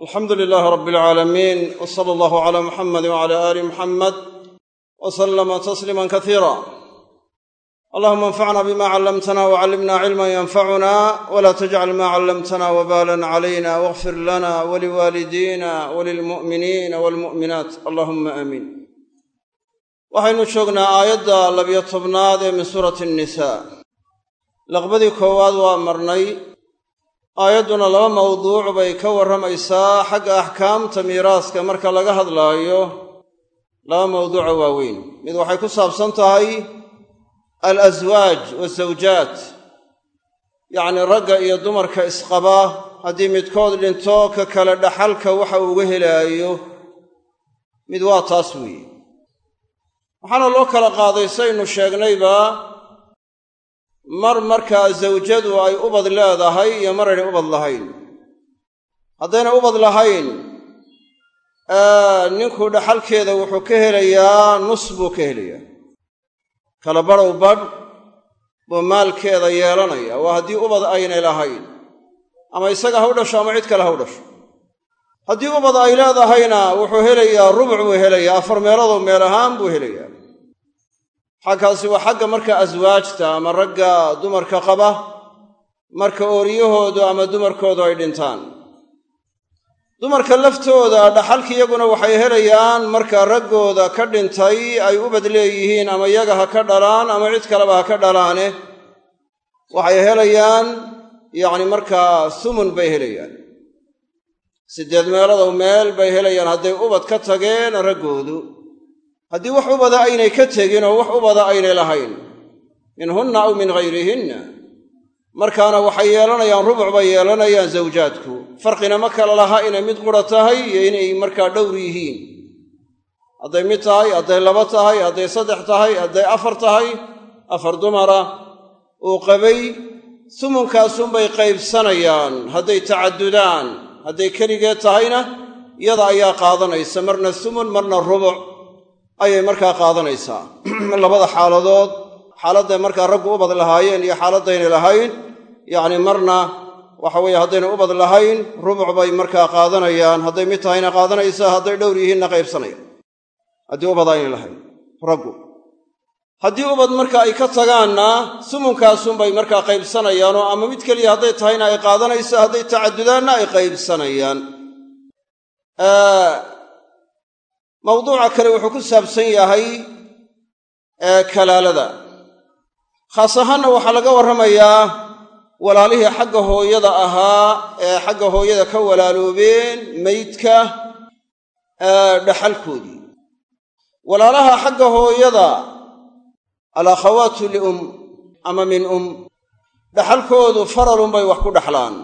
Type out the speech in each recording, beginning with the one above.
alxamdu lilaahi rabbi alcaalamiin w sala allahu calaa muxamadi wcala aali muxamed w sallama tasliiman kasiira allahuma anfacna bima callamtana wcallimna cilman yanfacuna wla tajcal ma callamtana wbalan calayna wاغfir lana waliwaalidiina walilmu'miniina walmu'minaat allahuma aamiin waxaynu joognaa aayadda labiyo tobnaad ee min suurati nisa laqbadii koowaad waa marnay aayadduna laba mawduuc bay ka warramaysaa xagga axkaamta miiraaska marka laga hadlaayo. Laba mawduuco waaweyn. Mid waxay ku saabsan tahay alaswaaj wasawjaat yacnii ragga iyo dumarka isqaba haddii midkood dhinto ka kale dhaxalka waxa uuga helaayo. Mid waa taas weeye. Waxaana loo kala qaaday saynu sheegnayba mar markaa zawjadu ay ubad leedahay iyo maraynay ubad lahayn. Haddaynay ubad lahayn ninku dhaxalkeeda wuxuu ka helayaa nus buu ka helayaa. Kala badhow badh buu maalkeeda yeelanaya waa haddii ubad aynay lahayn. Ama isaga ha u dhasho ama cid kale ha u dhasho. Haddii ubad ay leedahayna wuxuu helayaa rubuc buu helayaa afar meeloodoo meel ahaan buu helayaa xagkaasi waa xagga marka aswaajta ama ragga dumarka qaba marka ooriyahoodu ama dumarkoodu ay dhintaan. Dumarka laftooda dhaxalki iyaguna waxay helayaan marka raggooda ka dhintay ay ubad leeyihiin ama yaga ha ka dhalaan ama cid kaleba ha ka dhalaane waxay helayaan yacni markaa sumun bay helayaan. Siddeed meelodow meel bay helayaan hadday ubad ka tageen raggoodu haddii wax ubada aynay ka tegin oo wax ubada aynay lahayn minhunna aw min ghayrihinna markaana waxay yeelanayaan rubuc bay yeelanayaan zawjaadku. Farqina ma kala laha inay mid qura tahay iyo inay markaa dhowr yihiin. Hadday mid tahay hadday laba tahay hadday saddex tahay hadday afar tahay afar dumara uu qabay sumunkaasunbay qaybsanayaan hadday tacadudaan hadday keligeed tahayna iyada ayaa qaadanaysa marna sumun marna rubuc ayay markaa qaadanaysaa. Labada xaaladood xaaladday markaa raggu ubad lahaayeen iyo xaaladdaynay lahayn yacni marna waxa weeye haddayna ubad lahayn rubuc bay markaa qaadanayaan. Hadday mid tahayna qaadanaysaa hadday dhowr yihiinna qaybsanayaan. Haddii ubad aynay lahayn raggu. Haddii ubad marka ay ka tagaanna sumunkaasunbay markaa qaybsanayaanoo ama mid keliya hadday tahayna ay qaadanaysa hadday tacadudaanna ay qaybsanayaan mawduuca kale wuxuu ku saabsan yahay kalaalada. Khaas ahaanna waxaa laga warramayaa walaalihii xagga hooyada ahaa ee xagga hooyada ka walaaloobeen meydka dhaxalkoodii. Walaalaha xagga hooyada alakhawaatu lium ama min um dhaxalkoodu faralunbay wax ku dhaxlaan.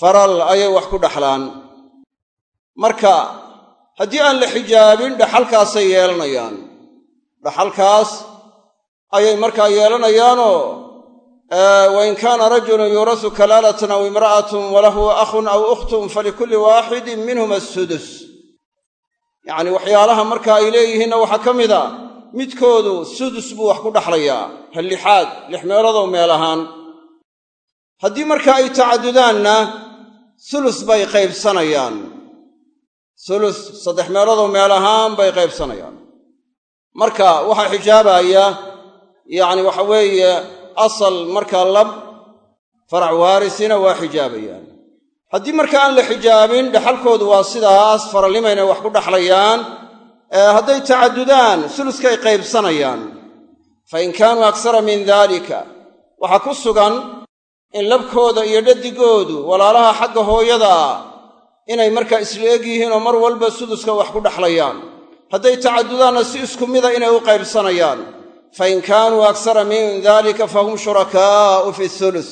Faral ayay wax ku dhaxlaan. Marka haddii aan la xijaabin dhaxalkaasay yeelanayaan. Dhaxalkaas ayay markaa yeelanayaanoo wain kaana rajulun yuurasu kalaalatan aw imra'atun walahu akhun aw ukhtun falikulli waaxidin minhuma asudus yacni waxyaalaha marka ay leeyihiinna waxaa ka mid a midkoodu sudus buu wax ku dhaxlayaa hallixaad lix meelodow meel ahaan. Haddii marka ay tacadudaanna sulus bay qaybsanayaan sulus saddex meeloodoo meel ahaan bay qaybsanayaan. Marka waxaa xijaabaya yacni waxa weeye asal markaa lab farac waarisina waa xijaabayaan. Haddii marka aan la xijaabin dhaxalkoodu waa sidaas faralnimayna wax ku dhaxlayaan hadday tacadudaan suluskay qaybsanayaan. Fa in kaanuu aksara min daalika waxaa ku sugan in labkooda iyo dhadigoodu walaalaha xagga hooyada ah inay markaa isla eg yihiin oo mar walba suduska wax ku dhaxlayaan. Hadday tacadudaanna si isku mida inay u qaybsanayaan. Fa in kaanuu aksara min dalika fahum shurakaa'u fi hulus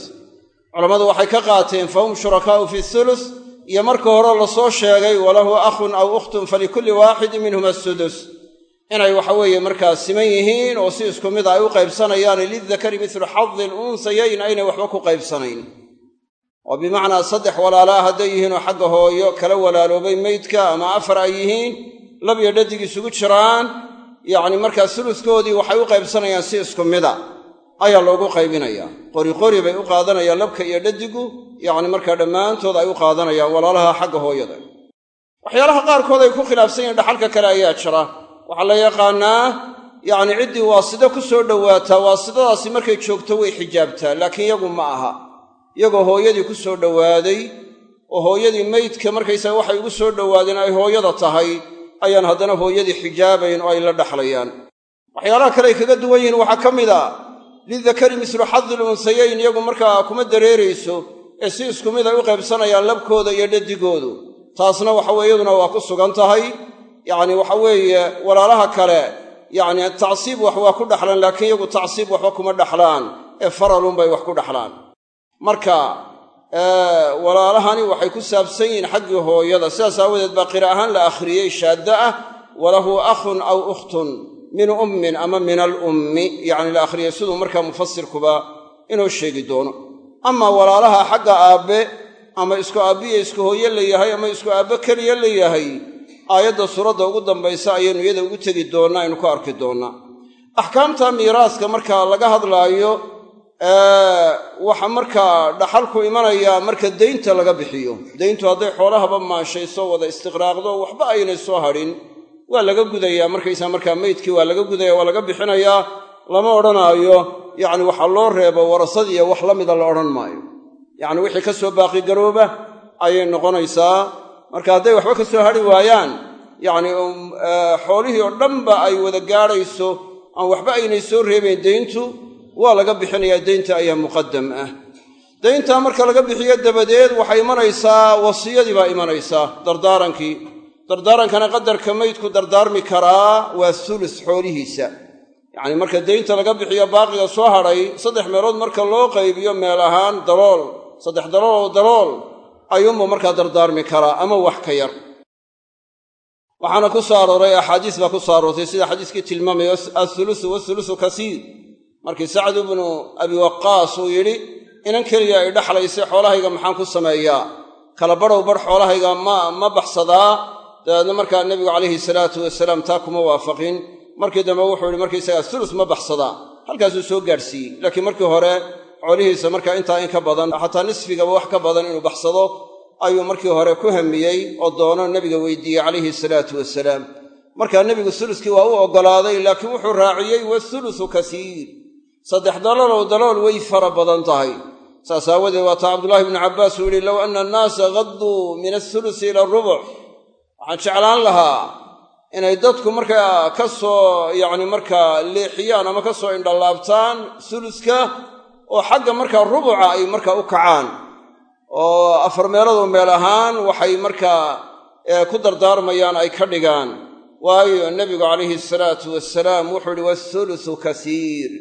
culammadu waxay ka qaateen fahum shurakaa'u fi hulus iyo marka hore la soo sheegay walahu akhun aw ukhtun falikulli waaxidin minhuma asudus inay waxaweeye markaa siman yihiin oo si isku mida ay u qaybsanayaan lildakari midlu xadi lunsayayn aynay waxba ku qaybsanayn oo bimacnaa saddex walaalaa hadday yihiinoo xagga hooyo kala walaaloobay meydka ama afar ay yihiin lab iyo dhadig isugu jiraan. Yacni markaa suluskoodii waxay u qaybsanayaan si isku mida ayaa loogu qaybinayaa. Qori qori bay u qaadanayaan labka iyo dhadigu yacni markaa dhammaantood ay u qaadanayaan walaalaha xagga hooyada. Waxyaalaha qaarkood ay ku khilaafsan yihiin dhaxalka kale ayaa jira. Waxaa la yaqaannaa yacni ciddii waasida ku soo dhowaataa waasidadaasi markay joogto way xijaabtaa laakiin yagu ma aha iyagoo hooyadii ku soo dhowaaday oo hooyadii meydka markaysaga waxay ugu soo dhowaadeen ay hooyada tahay ayaan haddana hooyadii xijaabayn oo ay la dhaxlayaan. Waxyaalaha kale ay kaga duwan yihiin waxaa ka mid a lidakari mislu xadil unsayayn iyagu markaa kuma dareerayso ee si isku mid ay u qaybsanayaan labkooda iyo dhadigoodu. Taasna waxaweye iyaduna waa ku sugan tahay. Yacni waxa weeye walaalaha kale yacni tacsiib wax waa ku dhaxlaan laakiin iyagu tacsiib waxba kuma dhaxlaan ee faralunbay wax ku dhaxlaan marka walaalahani waxay ku saabsan yihiin xaggii hooyada. Sidaas aawadeed baa qira ahaan la akhriyey shaadda ah walahu akhun aw ukhtun min ummin ama min alummi yacni la akhriyey siduu markaa mufasirkuba inoo sheegi doono. Amaa walaalaha xagga aabbe ama isku aabbiya isku hooye la yahay ama isku aabbe keliya la yahay aayadda suuradda ugu dambaysa ayaynu iyada ugu tegi doonnaa aynu ku arki doonnaa axkaamta miiraaska marka laga hadlaayo waxa markaa dhaxalku imanayaa marka deynta laga bixiyo. Deyntu hadday xoolahaba maashayso wada istiqraaqdo waxba aynay soo hadhin. Waa laga gudayaa markaysaa markaa meydkii waa laga gudaya waa laga bixinayaa lama odhanaayo. Yacni waxaa loo reebo warasadiiyo wax la mida la odhan maayo. Yacni wixii ka soo baaqigarooba ayay noqonaysaa. Marka hadday waxba ka soo hadhi waayaan yacni xoolihii oo dhanba ay wada gaadhayso aan waxba aynay soo reebayn deyntu waa laga bixinayaa deynta ayaa muqaddam ah. Deyntaa marka laga bixiyo dabadeed waxay imanaysaa wasiyadii baa imanaysaa. Dardaarankii dardaarankana qadarka maydku dardaarmi karaa waa sulus xoolihiisa. Yacni marka deynta laga bixiyo baaqiga soo hadhay saddex meelood marka loo qaybiyo meel ahaan dalool saddex dalool oo dalool ayuunbuu markaa dardaarmi karaa ama wax ka yar. Waxaana ku soo axaadiis baa ku soo sida xadiiskii tilmaamaya athulusu wathulusu kasiir markii sacd ibnu abi waqaas uu yidhi inan keliya ay dhaxlaysay xoolahayga maxaan ku sameeyaa? Kala badhow badh xoolahayga ma baxsadaa? Dabeedna markaa nebigu calayhi salaatu wasalaam taa kuma waafaqin. Markii dambe wuxuu yihi markaysaga sulus ma baxsadaa. Halkaasuu soo gaadhsiiyey. Laakiin markii hore xoolihiisa markaa intaa in ka badan xataa nisfigaba wax ka badan inuu baxsado ayuu markii hore ku hamiyey oo doono nebiga weydiiyey calayhi salaatu wasalaam. Markaa nebigu suluskii waa u oggolaaday laakiin wuxuu raaciyey wathulusu kasiir saddex daloolow dalool way fara badan tahay. Saas aawadeed waataa cabdullaahi bnu cabbaas uu yihi low anna annaasa gadduu min athulusi ila arubuc waxaan jeclaan lahaa inay dadku markaa ka soo yacni markaa leexiyaan ama ka soo indhallaabtaan suluska oo xagga markaa rubuca ay markaa u kacaan. Oo afar meeloodoo meel ahaan waxay markaa ku dardaarmayaan ay ka dhigaan. Waayo nebigu calayhi salaatu wasalaam wuxuu ihi wathulusu kasiir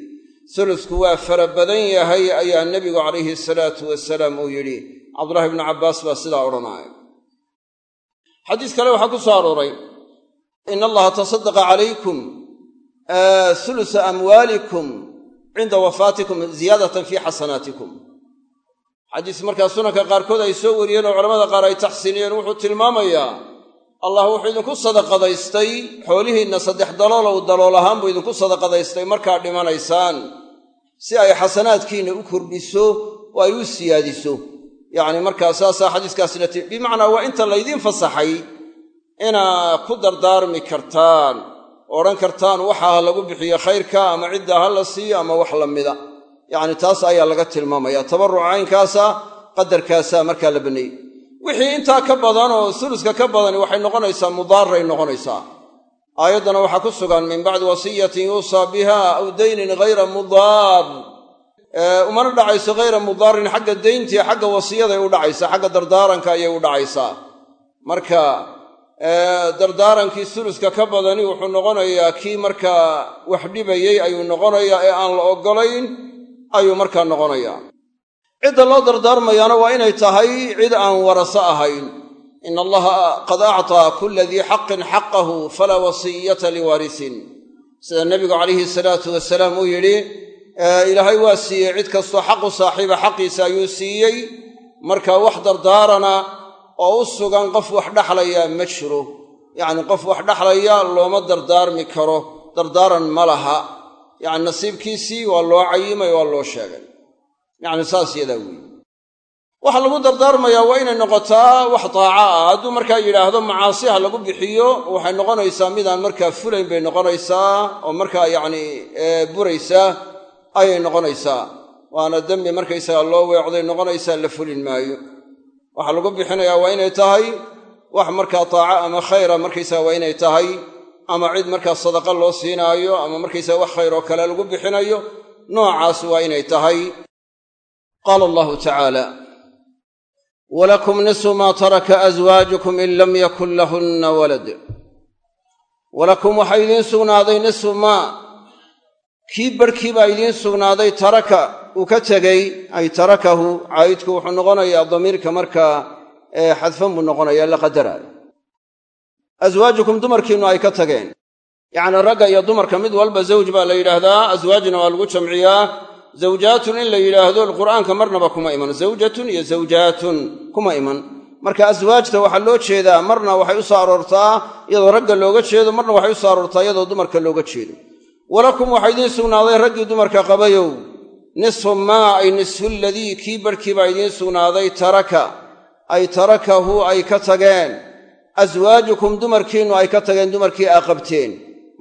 sulusku waa fara badan yahay ayaa nebigu calayhi salaatu wasalaam uu yidhi. Cabdullahi bnu cabbaas baa sidaa odhanaya xadiis kale waxaa ku soo arooray in allaha tasadaqa calaykum sulusa amwaalikum cinda wafaatikum ziyaadatan fii xasanaatikum. Xadiis markaa sunanka qaarkood ay soo wariyeen oo culamada qaar ay taxsiiniyeen wuxuu tilmaamayaa allah wuxuu idinku sadaqadaystay xoolihiinna saddex daloolow dalool ahaan buu idinku sadaqadaystay markaad dhimanaysaan. Si ay xasanaadkiinna u kordhiso oo ay u siyaadiso. Yacni markaa saasaa xadiiskaasina ti bimacnaa waa inta laydiin fasaxay inaad ku dardaarmi kartaan oo odhan kartaan waxa ha lagu bixiyo khayrka ama cidda ha la siiyo ama wax la mida. Yacni taas ayaa laga tilmaamaya tabarruc caynkaasa qadarkaasaa markaa la banneeyey wixii intaa ka badan oo suluska ka badani waxay noqonaysaa mudaaray noqonaysaa. Aayaddana waxaa ku sugan min bacdi wasiyatin yuusaa biha aw daynin ghayra mudaar. Umana dhacayso ghayra mudaarin xagga dayntii xagga wasiyaday u dhacaysaa xagga dardaaranka ayay u dhacaysaa. Marka dardaarankii suluska ka badani wuxuu noqonayaa kii markaa wax dhibayey ayuu noqonayaa ee aan la oggolayn ayuu markaa noqonayaa cidda loo dardaarmayaana waa inay tahay cid aan waraso ahayn. In allaha qad actaa kulla dii xaqin xaqahu falaa wasiyata liwaarisin. Sida nebigu calayhi salaatu wasalaam uu yidhi ilaahay waa siiyey cid kastoo xaqu saaxiiba xaqiisa ayuu siiyey. Marka wax dardaarana oo u sugan qof wax dhaxlaya ma jiro. Yacni qof wax dhaxlaya looma dardaarmi karo. Dardaaran ma laha. Yacni nasiibkiisii waa loo cayimay waa loo sheegay yacni saas yadaa weeye waxa lagu dardaarmayaa waa inay noqotaa wax daaca ah. Hadduu markaa yidhaahdo macaasiha lagu bixiyo waxay noqonaysaa midaan markaa fulayn bay noqonaysaa oo markaa yacni buraysa ayay noqonaysaa. Waana dembi markaysaga loo weecday noqonaysaa la fulin maayo. Waxaa lagu bixinayaa waa inay tahay wax markaa taaca ama khayra markaysaga waa inay tahay ama cid markaa sadaqa loo siinaayo ama markaysaga wax khayr oo kale lagu bixinayo. Noocaas waa inay tahay qaala allahu tacaala walakum nisu maa taraka aswaajukum in lam yakun lahunna walad walakum waxaa idiin sugnaaday nisu maa kii barhkii baa idiin sugnaaday taraka uu ka tegey ay tarakahu caa'idku wuxuu noqonayaa damiirka markaa xadfan buu noqonayaa la qadaraayo aswaajukum dumarkiinnu ay ka tageen yacnii ragga iyo dumarka mid walba zawj baa la yidhaahdaa aswaajna waa lagu jamciyaa zawjaatun in la yidhaahdo qur'aanka marnaba kuma iman. Zawjatun iyo zawjaatun kuma iman. Marka aswaajta waxaa loo jeedaa marna waxay u soo aroortaa iyadoo ragga looga jeedo marna waxay u soo aroortaa iyadoo dumarka looga jeedo. Walakum waxaa idiin sugnaaday raggii dumarka qabayow. Nisfu maa ay nisfu ladii kii barhkii baa idiin sugnaaday taraka. Ay tarakahu ay ka tageen. Aswaajukum dumarkiinnu ay ka tageen dumarkii aa qabteen.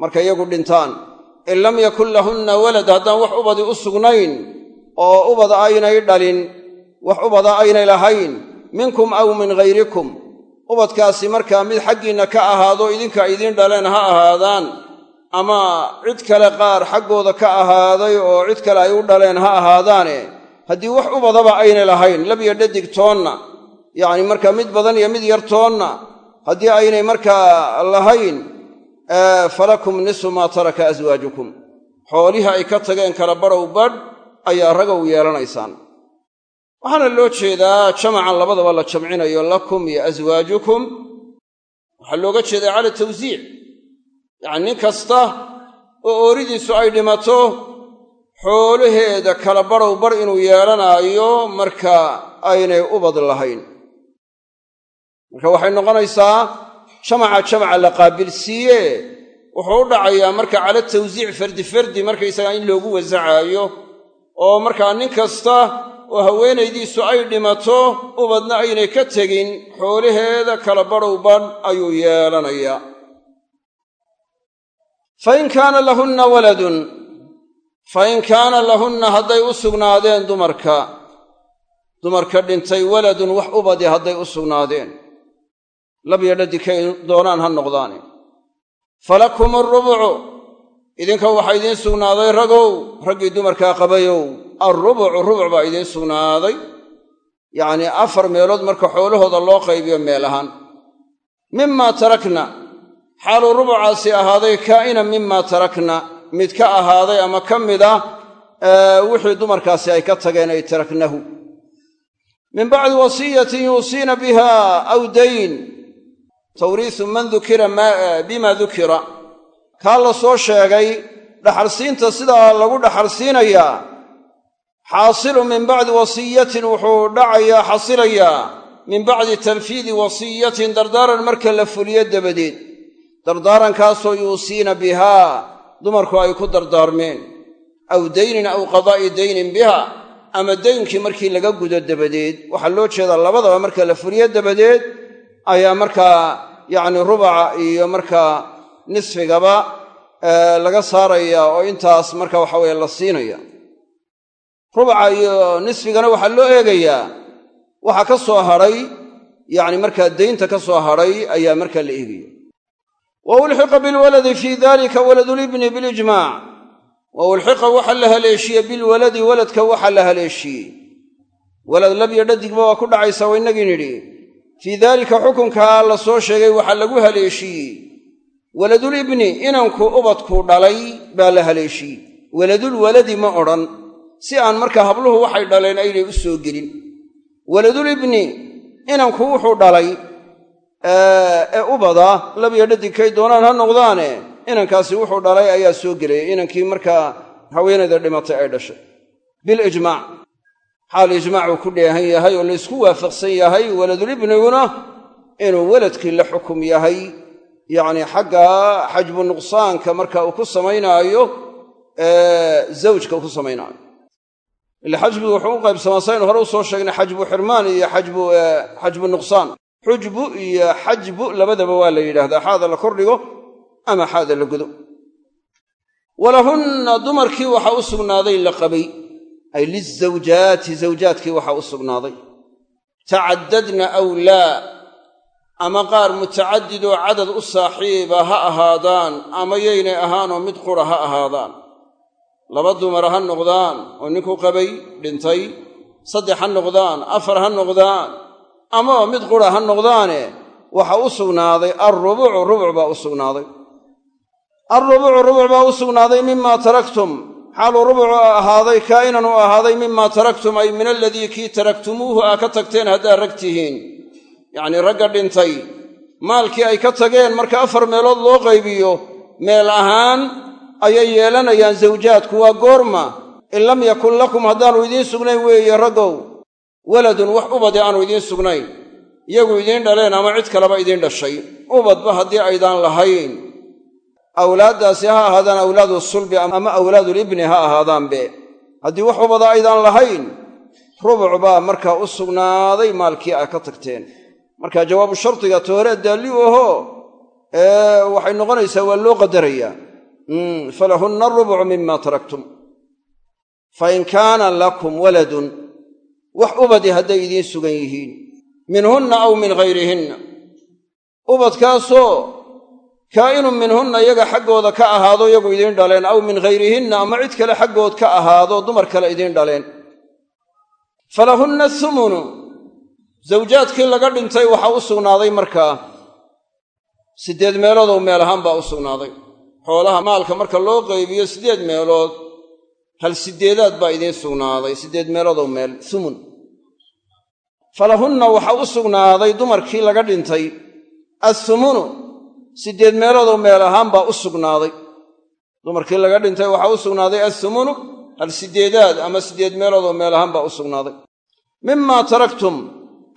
Markay iyagu dhintaan in lam yakun lahunna walad haddaan wax ubadi u sugnayn oo ubad aynay dhalin wax ubada aynay lahayn minkum aw min ghayrikum ubadkaasi markaa mid xaggiinna ka ahaado idinka idiin dhaleen ha ahaadaan ama cid kale qaar xaggooda ka ahaaday oo cid kale ay u dhaleen ha ahaadaane haddii wax ubadaba aynay lahayn labyo dhadig toonna yacni markaa mid badan iyo mid yar toonna haddii aynay markaa lahayn falakum nisu maa taraka aswaajukum xoolihii ay ka tageen kala badhow badh ayaa ragow yeelanaysaan. Waxaana loo jeedaa jamacan labadaba la jamcinayo lakum iyo aswaajukum waxaa looga jeedaa cala tawsiic. Yacni nin kasta oo ooridiisu ay dhimato xoolaheeda kala badhow bar inuu yeelanaayo marka aynay ubad lahayn marka waxay noqonaysaa jamaca jamaca la qaabilsiiye wuxuu u dhacayaa marka cala tawsiic fardi fardi markaysagaa in loogu wasacaayo. Oo markaa nin kasta oo haweenaydiisu ay dhimato ubadna aynay ka tegin xoolaheeda kala badhow badh ayuu yeelanayaa. Fa in kaana lahunna waladun fa in kaana lahunna hadday u sugnaadeen dumarka. Dumarka dhintay waladun wax ubadi hadday u sugnaadeen labyo dhadikay doonaan ha noqdaane falakum arubucu idinka waxaa idiin sugnaaday ragow raggii dumarkaa qabayow. Alrubucu rubuc baa idiin sugnaaday. Yacnii afar meelood marka xoolahooda loo qaybiyo meel ahaan. Mimaa tarakna xaaluu rubucaasi ahaaday kaa'inan mimaa tarakna. Mid ka ahaaday ama ka mid ah wixii dumarkaasi ay ka tageen ay taraknahu. Min bacdi wasiyatin yuusiina biha aw dayn tawriisu man dukira bima dukira. Kaa la soo sheegay dhaxalsiinta sidaa lagu dhaxalsiinayaa. Xaasilu min bacdi wasiyatin wuxuu dhacayaa xasilayaa. Min bacdi tanfiidi wasiyatin dardaaran marka la fuliyo dabadeed. Dardaarankaasoo yuusiina bihaa dumarku ay ku dardaarmeen. Aw daynin aw qadaa'i daynin biha ama daynkii markii laga gudo dabadeed. Waxaa loo jeedaa labadaba marka la fuliyo dabadeed ayaa markaa yacni rubaca iyo markaa nisfigaba laga saarayaa oo intaas marka waxa weye la siinaya. Rubaca iyo nisfigana waxaa loo eegayaa. Waxa ka soo hadhay yacni markaa daynta ka soo hadhay ayaa markaa la eegaya wa ulxiqa bilwaladi fii dalika waladulibni bilijmaac wa ulxiqa waxa la haleeshiye bilwaladi waladka waxa la haleeshiyey walad labyo dhadigba waa ku dhacaysa waa innagii nidhi fii daalika xukunkaa la soo sheegay waxaa lagu haleeshiiyey waladulibni inanku ubadku dhalay baa la haleeshiyey. Waladulwaladi ma odhan si aan markaa habluhu waxay dhaleen aynay u soo gelin. Waladulibni inanku wuxuu dhalay ee ubada labyo dhadigkay doonaan ha noqdaane inankaasi wuxuu dhalay ayaa soo gelaya. Inankii markaa haweenayda dhimatay ay dhashay. Bilijmaac xaal ijmaacuu ku dheehan yahay oo laysku waafaqsan yahay waladulibniguna inuu weladkii la xukum yahay. Yacnii xagga xajbu nuqsaanka marka uu ku samaynaayo zawjka ku samaynaayo. Ila xajbigu wuxuu u qaybsamaa saynu hore u soo sheegnay xajbu xirmaan iyo xajbu nuqsaan. Xujbu iyo xajbu labadaba waa la yidhaahdaa xaada la kordhigo ama xaada la gudo. Walahunna dumarkii waxaa u sugnaaday la qabay ay lizawjaati zawjaadkii waxaa u sugnaaday. Tacaddadna aw laa ama qaar mutacadidoo cadad u saaxiiba ha ahaadaan ama yaynay ahaanoo mid qura ha ahaadaan. Laba dumara ha noqdaan oo ninku qabay dhintay. Saddex ha noqdaan afar ha noqdaan ama mid qura ha noqdaane waxa u sugnaaday. Alrubucu rubuc baa u sugnaaday. Alrubucu xaaluu rubucu ahaaday kaa'inan u ahaaday mimaa taraktum ay min aladii kii taraktumuuhu aa ka tagteen haddaad rag tihiin. Yacnii ragga dhintay maalkii ay ka tageen marka afar meelood loo qaybiyo meel ahaan ayay yeelanayaan zawjaadku waa goorma in lam yakun lakum haddaanu idiin sugnayn weeye raggow waladun wax ubade aanu idiin sugnayn iyagu idiin dhaleen ama cid kaleba idiin dhashay ubadba haddii aydaan lahayn awlaaddaasi ha ahaadaan awlaadu sulbi ama awlaadulibni ha ahaadaanbe. Haddii wax ubada aydaan lahayn rubuc baa markaa u sugnaaday maalkii aa ka tagteen. Marka jawaabu shardiga tooree daalli u ahoo waxay noqonaysaa waa loo qadarayaa. Falahunna rubucu mima taraktum. Fain kaana lakum waladun wax ubadi hadday idiin sugan yihiin. Minhunna aw min ghayrihinna ubadkaasoo kaa'inun minhunna iyaga xaggooda ka ahaado iyagu idiin dhaleen aw min ghayrihinna ama cid kale xaggood ka ahaado dumar kale idiin dhaleen. Falahunna thumunu zawjaadkii laga dhintay waxaa u sugnaaday markaa siddeed meeloodow meel ahaan baa u sugnaaday. Xoolaha maalka marka loo qaybiyo siddeed meelood hal siddeedaad baa idiin sugnaaday siddeed meeloodow meel thumun falahunna waxaa u sugnaaday dumarkii laga dhintay athumunu siddeed meeloodow meel ahaan baa u sugnaaday. Dumarkii laga dhintay waxaa u sugnaaday athumunu hal siddeedaad ama siddeed meeloodoo meel ahaan baa u sugnaaday. Mimaa taraktum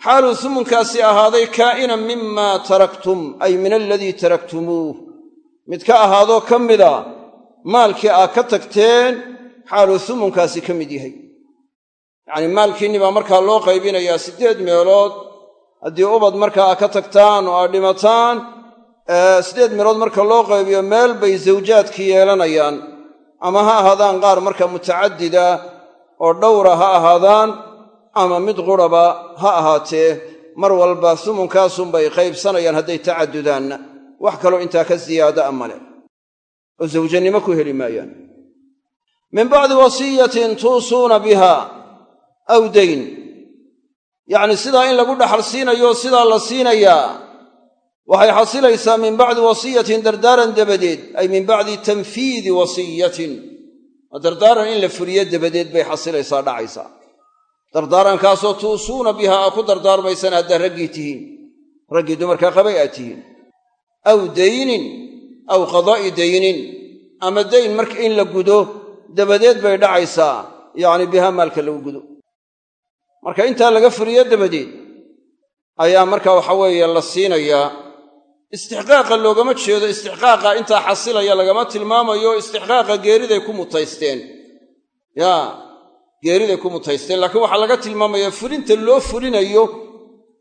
xaaluu humunkaasi ahaaday kaa'inan mimaa taraktum ay min aladii taraktumuuh mid ka ahaadoo ka mida maalkii aa ka tagteen xaaluu humunkaasi ka mid yahay. Yacnii maalkiinni baa markaa loo qaybinayaa siddeed meelood. Haddii ubad markaa aa ka tagtaan oo aad dhimataan siddeed meelood marka loo qaybiyo meel bay zawjaadkii yeelanayaan. Ama ha ahaadaan qaar marka mutacadida oo dhowra ha ahaadaan ama mid quraba ha ahaatee mar walba sumunkaasunbay qaybsanayaan hadday tacadudaanna wax kaloo intaa ka siyaada a male oo zawjanimo ku heli maayaan. Min bacdi wasiyatin tuusuuna biha aw dayn. Yacnii sidaa in lagu dhaxal siinayo sidaa la siinayaa waxay xasilaysaa min bacdi wasiyatin dardaaran dabadeed ay min bacdi tanfiidi wasiyatin. Dardaaran in la fuliyo dabadeed bay xasilaysaa dhacaysaa. Dardaarankaasoo tuusuuna biha aa ku dardaarmaysaan haddaad raggii tihiin. Raggii dumarka qabay aad tihiin. Aw daynin aw qadaa'i daynin ama dayn marka in la gudo dabadeed bay dhacaysaa. Yacni biha maalka lagu gudo. Marka intaa laga fuliyo dabadeed ayaa marka waxa weeye la siinayaa istixqaaqa loogama jeedo istixqaaqa intaa xasilaya lagama tilmaamayo istixqaaqa geeriday ku mutaysteen. Yaa geeriday ku mutaysteen. Laakiin waxaa laga tilmaamaya fulinta loo fulinayo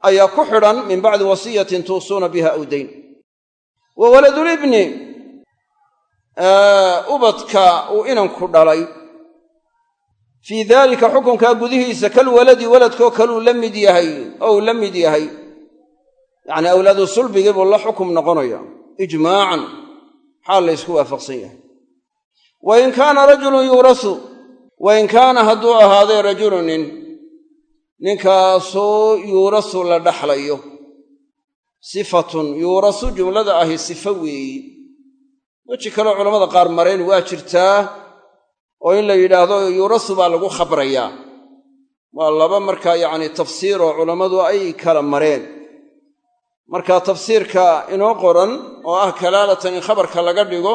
ayaa ku xidhan min bacdi wasiyatin tuusuuna biha aw dayn. Wa waladulibni ubadka uu inanku dhalay fii daalika xukunkaa gudihiisa kal waladi waladkoo kaluu la mid yahay ou la mid yahay yacnii awlaadu sulbigii buu la xukum noqonaya ijmaacan xaal laysku waafaqsan yahay? Wa in kaana rajulun yuurasu wa in kaana hadduu ahaaday rajulu nin ninkaasoo yuurasu la dhaxlayo. Sifatun yuurasu jumlada ahi sifo weeyi. Weji kaleo culammada qaar mareen waa jirtaa oo in la yidhaahdo yuurasu baa lagu khabrayaa. Waa laba markaa yacni tafsiir oo culammadu ay kala mareen marka tafsiirka inoo qoran oo ah kalaalatan in khabarka laga dhigo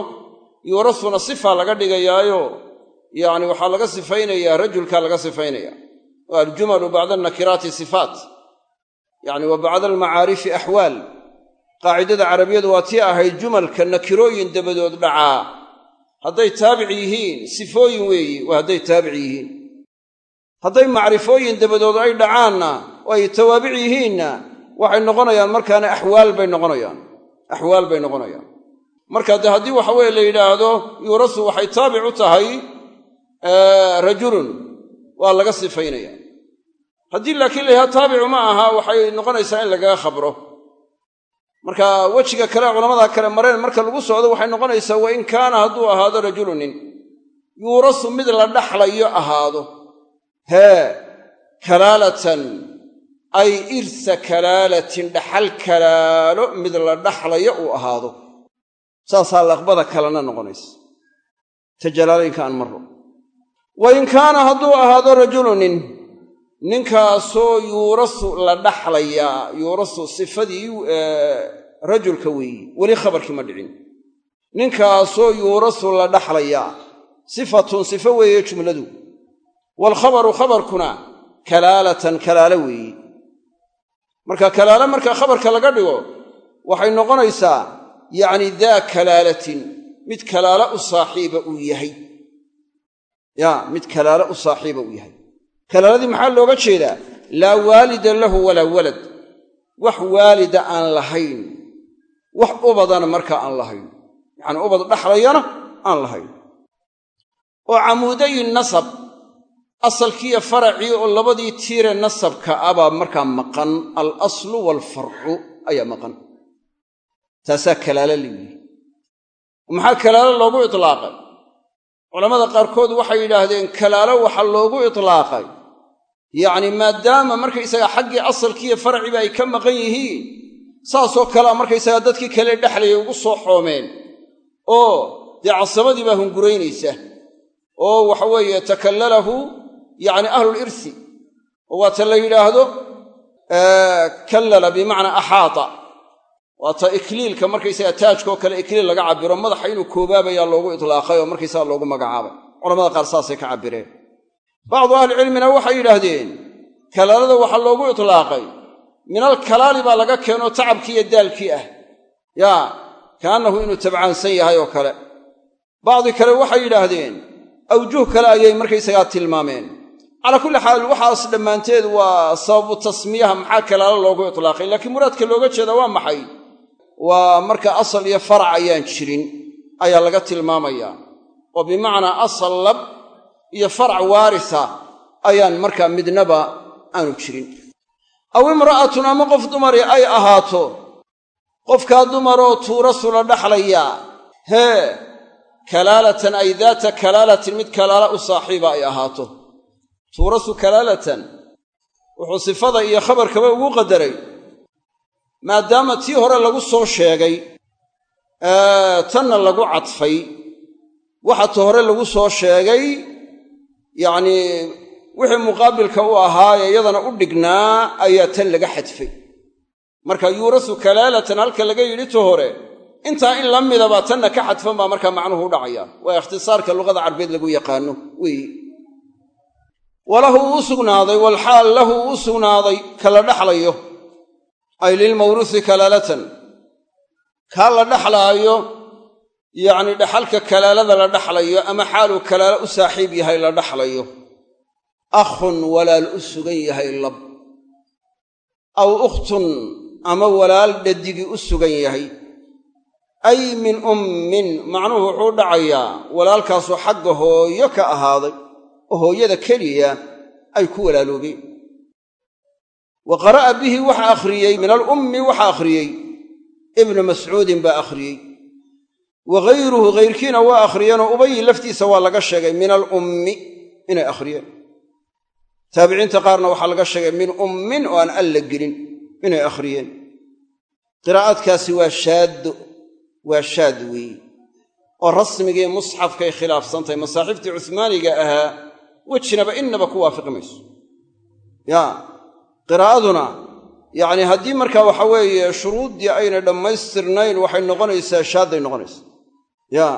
yuurasuna sifa laga dhigayaayo yacni waxaa laga sifaynayaa rajulka laga sifaynaya oo aljumalu bacda alnakiraati sifaat. Yacni wa bacda almacaarifi axwaal. Qaacidada carabiyadu waa tii ahayd jumalka nakirooyin dabadood dhacaa. Hadday taabic yihiin sifooyin weeyi waa hadday taabic yihiin. Hadday macrifooyin dabadood ay dhacaanna oo ay tawaabic yihiinna waxay noqonayaan markaana axwaal bay noqonayaan. Axwaal bay noqonayaan. Marka dee haddii waxa weye la yidhaahdo yuurasu waxay taabic u tahay rajulun waa laga sifaynaya haddii laakiin la yidhahdo taabicu ma aha waxay noqonaysaa in lagaga khabro. Marka wejiga kale culamada kale mareen marka lagu socdo waxay noqonaysaa wa in kaana hadduu ahaado rajulu nin. Yuurasu mid la dhaxlayo ahaado. Hee kalaalatan ay irsa kalaalatin dhaxal kalaalo mid la dhaxlayo uu ahaado. Saasaa laqbada kalena noqonaysa. Ta jalaalaynka aan marro. Wa in kaana hadduu ahaado rajulu nin ninkaasoo yuurasu la dhaxlayaa yuurasu sifadii rajulka weeye weli khabarkii ma dhicin. Ninkaasoo yuurasu la dhaxlayaa sifatun sifo weeye jumladu. Waalkhabaru khabarkuna kalaalatan kalaalo weeye marka kalaalo marka khabarka laga dhigo waxay noqonaysaa yacni daa kalaalatin mid kalaalo u saaxiiba uu yahay. Ya mid kalaalo u saaxiiba uu yahay. Kalaaladii maxaa looga jeedaa? Laa waalida lahu walaa walad. Wax waalida aan lahayn. Wax ubadana markaa aan lahayn. Yacanii ubad dhaxlayana aan lahayn. Oo camuudayi nasab asalkiiyo faracii oo labadii tiire nasabka abaa markaa maqan. Al aslu waalfarcu ayaa maqan. Taasaa kalaalo la yidhi. Maxaa kalaalo loogu itlaaqay? Culammada qaarkood waxay yidhaahdeen kalaalo waxaa loogu itlaaqay. Yacni maadaama markaysaga xaggii asalkiiyo faraciba ay ka maqan yihiin saasoo kalea markaysaga dadkii kale dhexlayay ugu soo xoomeen. Oo dee casabadii baa hunguraynaysa. Oo waxa weeye takallalahu yacni ahlulirsi oo waata la yidhaahdo kallala bimacnaa axaata. Waata ikliilka markaysaga taajkaoo kale ikliil laga cabiro madaxa inuu koobaabayaa loogu itlaaqay oo markaysaga loogu magacaabay. Culamada qaar saasay ka cabbireen. Bacdu ahlicilmina waxay yidhaahdeen kalaalada waxaa loogu itlaaqay minal kalaali baa laga keenoo tacabkii iyo daalkii ah. Yaa kaannahu inuu tabcaansan yahay oo kale. Bacdi kale waxay yidhaahdeen awjuh kale ayay markaysagaa tilmaameen calaa kulli xaal waxaas dhammaanteed waa sababu tasmiyaha maxaa kalaalo loogu itlaaqay laakiin muraadka looga jeeda waa maxay? Waa marka asal iyo farac ayaan jirin ayaa laga tilmaamayaa. Oo bimacnaa asal lab iyo farac waarisa ayaan markaa midnaba aanu jirin. Aw imra'atun ama qof dumari ay ahaato qofkaa dumaroo tuurasu la dhaxlayaa hee kalaalatan ay daata kalaalatin mid kalaala u saaxiiba ay ahaato tuurasu kalaalatan wuxuu sifada iyo khabarkaba ugu qadaray maadaama tii hore lagu soo sheegay tanna lagu cadfay. Waxa ta hore lagu soo sheegay yacnii wixii muqaabilka u ahaayee iyadana u dhignaa ayaa tan laga xadfay. Marka yuurasu kalaalatan halka laga yidhi ta hore intaa in la midaba tanna ka xadfan baa markaa macnuhu u dhacaya. Waa ikhtisaarka luqada carbeed lagu yaqaano weeye walahu uu sugnaaday walxaal lahu uu sugnaaday kala dhaxlayo. Ay lilmawruusi kalaalatan kaa la dhaxlaayo yacni dhaxalka kalaalada la dhaxlayo ama xaaluu kalaalo u saaxiib yahay la dhaxlayo. Akhun walaal u sugan yahay lab. Aw ukhtun ama walaal dhaddigi u sugan yahay. Ay min ummin macnuhu wuxuu dhacayaa walaalkaasoo xagga hooyo ka ahaaday oo hooyada keliya ay ku walaaloobeen wa qara'a bihi waxa akhriyey min alummi waxa akhriyey. Ibnu mascuudin baa akhriyey. Wa ghayruhu ghayrkiina waa akhriyeenoo ubayi laftiisa waa laga sheegay min alummi inay akhriyeen. Taabiciinta qaarna waxaa laga sheegay min ummin oo aan alla gelin inay akhriyeen. Qiraa'adkaasi waa shaaddo waa shaad weeye oo rasmigii musxafkay khilaafsantahay masaaxiiftii cuhmaaniga ahaa wejinaba innaba ku waafiqi mayso. Yaa qiraa'aduna yacni haddii markaa waxa weeye shuruuddii aynay dhammaystirnayn waxay noqonaysaa shaadday noqonaysaa yaa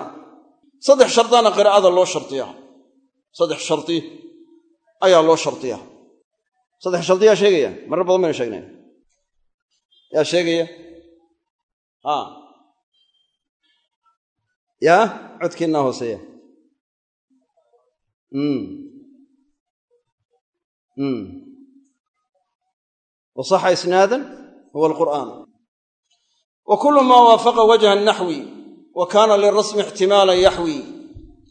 saddex shardaana qiraa'ada loo shardiyaa saddex shardi ayaa loo shardiyaa saddex shardiyaa sheegaya? Marar badan baynu sheegnay yaa sheegaya? Haa yaa codkiinaa hooseeya wasaxa isnaadan huwa alqur'aan. Wa kullu maa waafaqa wajha naxwi wa kaana lirasmi ixtimaalan yaxwi